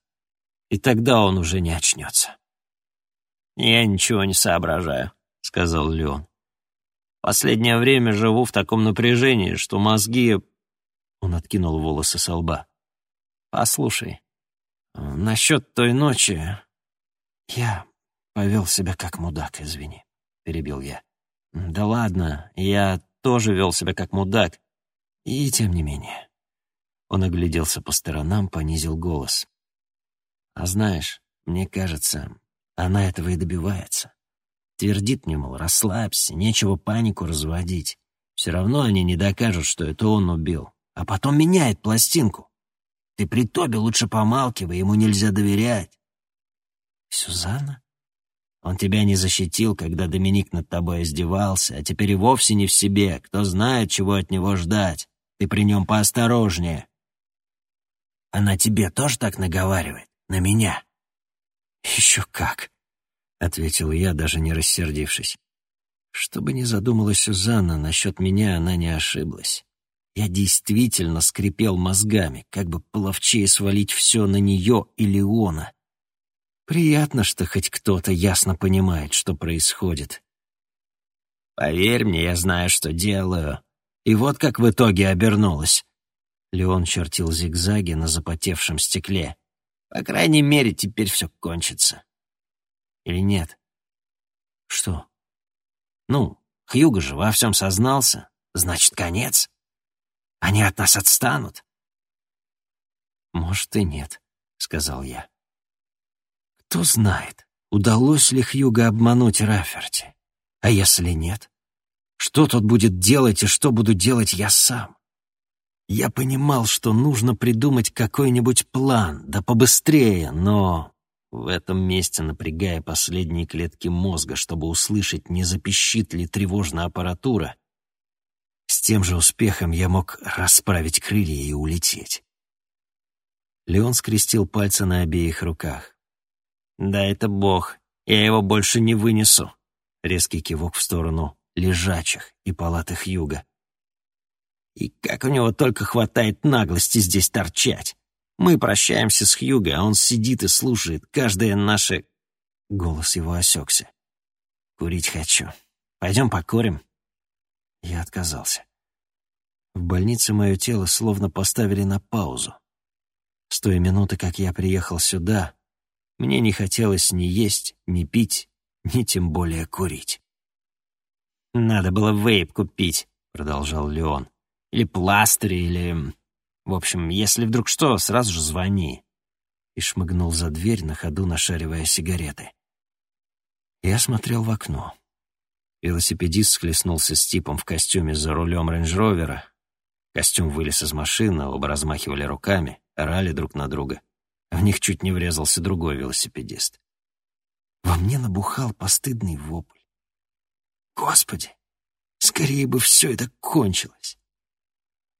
И тогда он уже не очнется. «Я ничего не соображаю», — сказал Леон. «Последнее время живу в таком напряжении, что мозги...» Он откинул волосы со лба. «Послушай, насчет той ночи...» «Я повел себя как мудак, извини», — перебил я. «Да ладно, я тоже вел себя как мудак. И тем не менее...» Он огляделся по сторонам, понизил голос. «А знаешь, мне кажется, она этого и добивается. Твердит мне, мол, расслабься, нечего панику разводить. Все равно они не докажут, что это он убил. А потом меняет пластинку. Ты при Тобе лучше помалкивай, ему нельзя доверять. Сюзанна? Он тебя не защитил, когда Доминик над тобой издевался, а теперь и вовсе не в себе. Кто знает, чего от него ждать. Ты при нем поосторожнее. Она тебе тоже так наговаривает? На меня? «Еще как», — ответил я, даже не рассердившись. Что бы ни задумала Сюзанна, насчет меня она не ошиблась. Я действительно скрипел мозгами, как бы половчее свалить все на нее или Леона. Приятно, что хоть кто-то ясно понимает, что происходит. «Поверь мне, я знаю, что делаю. И вот как в итоге обернулось». Леон чертил зигзаги на запотевшем стекле. По крайней мере, теперь все кончится. Или нет? Что? Ну, Хьюго же во всем сознался. Значит, конец. Они от нас отстанут. Может и нет, сказал я. Кто знает, удалось ли Хьюго обмануть Раферти. А если нет? Что тот будет делать и что буду делать я сам? Я понимал, что нужно придумать какой-нибудь план, да побыстрее, но в этом месте, напрягая последние клетки мозга, чтобы услышать, не запищит ли тревожная аппаратура, с тем же успехом я мог расправить крылья и улететь. Леон скрестил пальцы на обеих руках. «Да это бог, я его больше не вынесу», — резкий кивок в сторону лежачих и палатых юга. И как у него только хватает наглости здесь торчать. Мы прощаемся с Хьюго, а он сидит и слушает каждое наше... Голос его осекся. Курить хочу. Пойдем покурим. Я отказался. В больнице мое тело словно поставили на паузу. С той минуты, как я приехал сюда, мне не хотелось ни есть, ни пить, ни тем более курить. «Надо было вейп купить», — продолжал Леон. Или пластыри, или... В общем, если вдруг что, сразу же звони». И шмыгнул за дверь, на ходу нашаривая сигареты. Я смотрел в окно. Велосипедист схлестнулся с типом в костюме за рулем рейндж-ровера. Костюм вылез из машины, оба размахивали руками, орали друг на друга. В них чуть не врезался другой велосипедист. Во мне набухал постыдный вопль. Господи, скорее бы все это кончилось.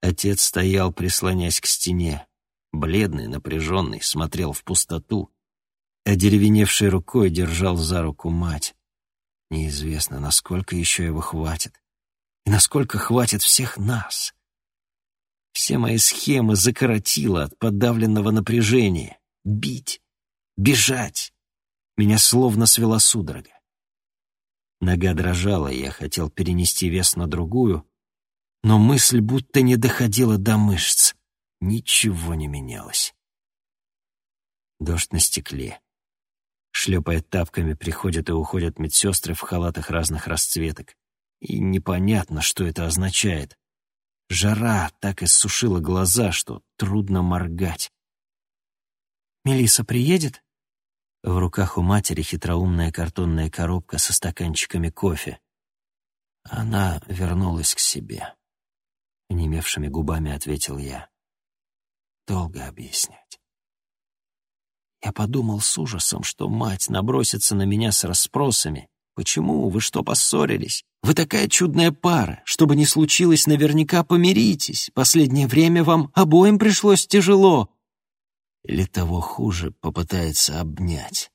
Отец стоял, прислонясь к стене. Бледный, напряженный, смотрел в пустоту. Одеревеневшей рукой держал за руку мать. Неизвестно, насколько еще его хватит. И насколько хватит всех нас. Все мои схемы закоротило от подавленного напряжения. Бить, бежать. Меня словно свела судорога. Нога дрожала, я хотел перенести вес на другую, но мысль будто не доходила до мышц. Ничего не менялось. Дождь на стекле. Шлепая тапками, приходят и уходят медсестры в халатах разных расцветок. И непонятно, что это означает. Жара так иссушила глаза, что трудно моргать. Мелиса приедет?» В руках у матери хитроумная картонная коробка со стаканчиками кофе. Она вернулась к себе. Немевшими губами ответил я. Долго объяснять. Я подумал с ужасом, что мать набросится на меня с расспросами. «Почему? Вы что, поссорились? Вы такая чудная пара. Что бы ни случилось, наверняка помиритесь. Последнее время вам обоим пришлось тяжело». Или того хуже, попытается обнять.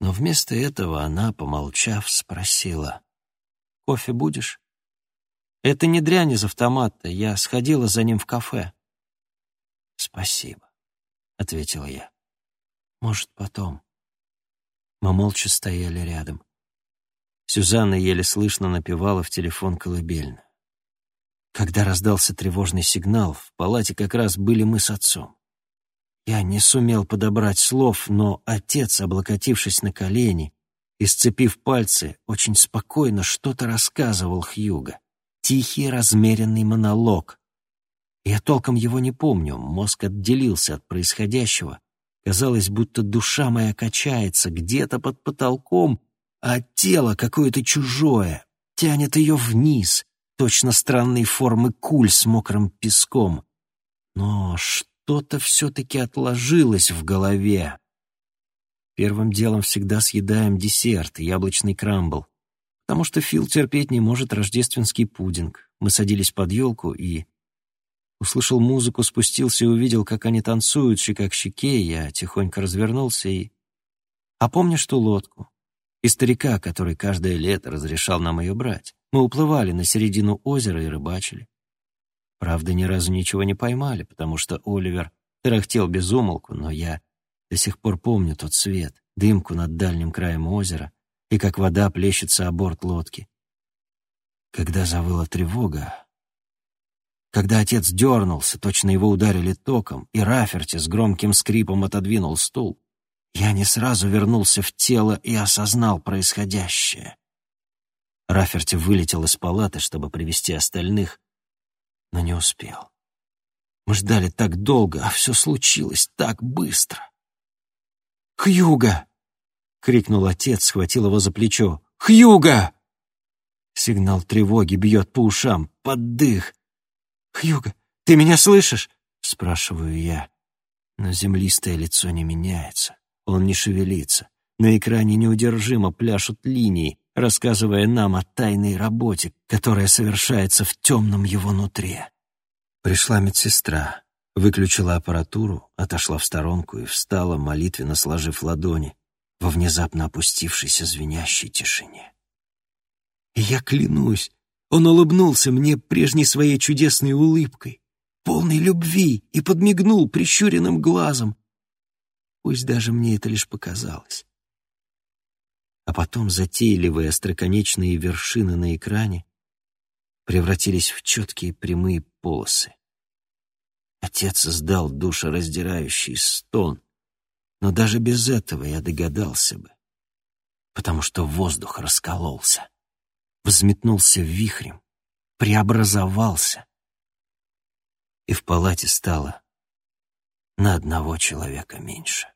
Но вместо этого она, помолчав, спросила. «Кофе будешь?» «Это не дрянь из автомата. Я сходила за ним в кафе». «Спасибо», — ответила я. «Может, потом». Мы молча стояли рядом. Сюзанна еле слышно напевала в телефон колыбельно. Когда раздался тревожный сигнал, в палате как раз были мы с отцом. Я не сумел подобрать слов, но отец, облокотившись на колени и сцепив пальцы, очень спокойно что-то рассказывал Хьюго. Тихий, размеренный монолог. Я толком его не помню, мозг отделился от происходящего, Казалось, будто душа моя качается где-то под потолком, а тело какое-то чужое тянет ее вниз, точно странной формы куль с мокрым песком. Но что-то все-таки отложилось в голове. Первым делом всегда съедаем десерт, яблочный крамбл, потому что Фил терпеть не может рождественский пудинг. Мы садились под елку и Услышал музыку, спустился и увидел, как они танцуют щека щеке. Я тихонько развернулся и... А помнишь ту лодку? И старика, который каждое лето разрешал нам ее брать. Мы уплывали на середину озера и рыбачили. Правда, ни разу ничего не поймали, потому что Оливер тарахтел без умолку, но я до сих пор помню тот свет, дымку над дальним краем озера и как вода плещется о борт лодки. Когда завыла тревога, когда отец дернулся, точно его ударили током, и Раферти с громким скрипом отодвинул стул, я не сразу вернулся в тело и осознал происходящее. Раферти вылетел из палаты, чтобы привести остальных, но не успел. Мы ждали так долго, а все случилось так быстро. «Хьюга!» — крикнул отец, схватил его за плечо. «Хьюга!» Сигнал тревоги бьет по ушам, под дых. «Хьюго, ты меня слышишь?» — спрашиваю я. Но землистое лицо не меняется, он не шевелится. На экране неудержимо пляшут линии, рассказывая нам о тайной работе, которая совершается в темном его нутре. Пришла медсестра, выключила аппаратуру, отошла в сторонку и встала, молитвенно сложив ладони, во внезапно опустившейся звенящей тишине. И я клянусь, он улыбнулся мне прежней своей чудесной улыбкой, полной любви, и подмигнул прищуренным глазом. Пусть даже мне это лишь показалось. А потом затейливые остроконечные вершины на экране превратились в четкие прямые полосы. Отец сдал душераздирающий стон, но даже без этого я догадался бы, потому что воздух раскололся взметнулся вихрем, преобразовался. И в палате стало на одного человека меньше.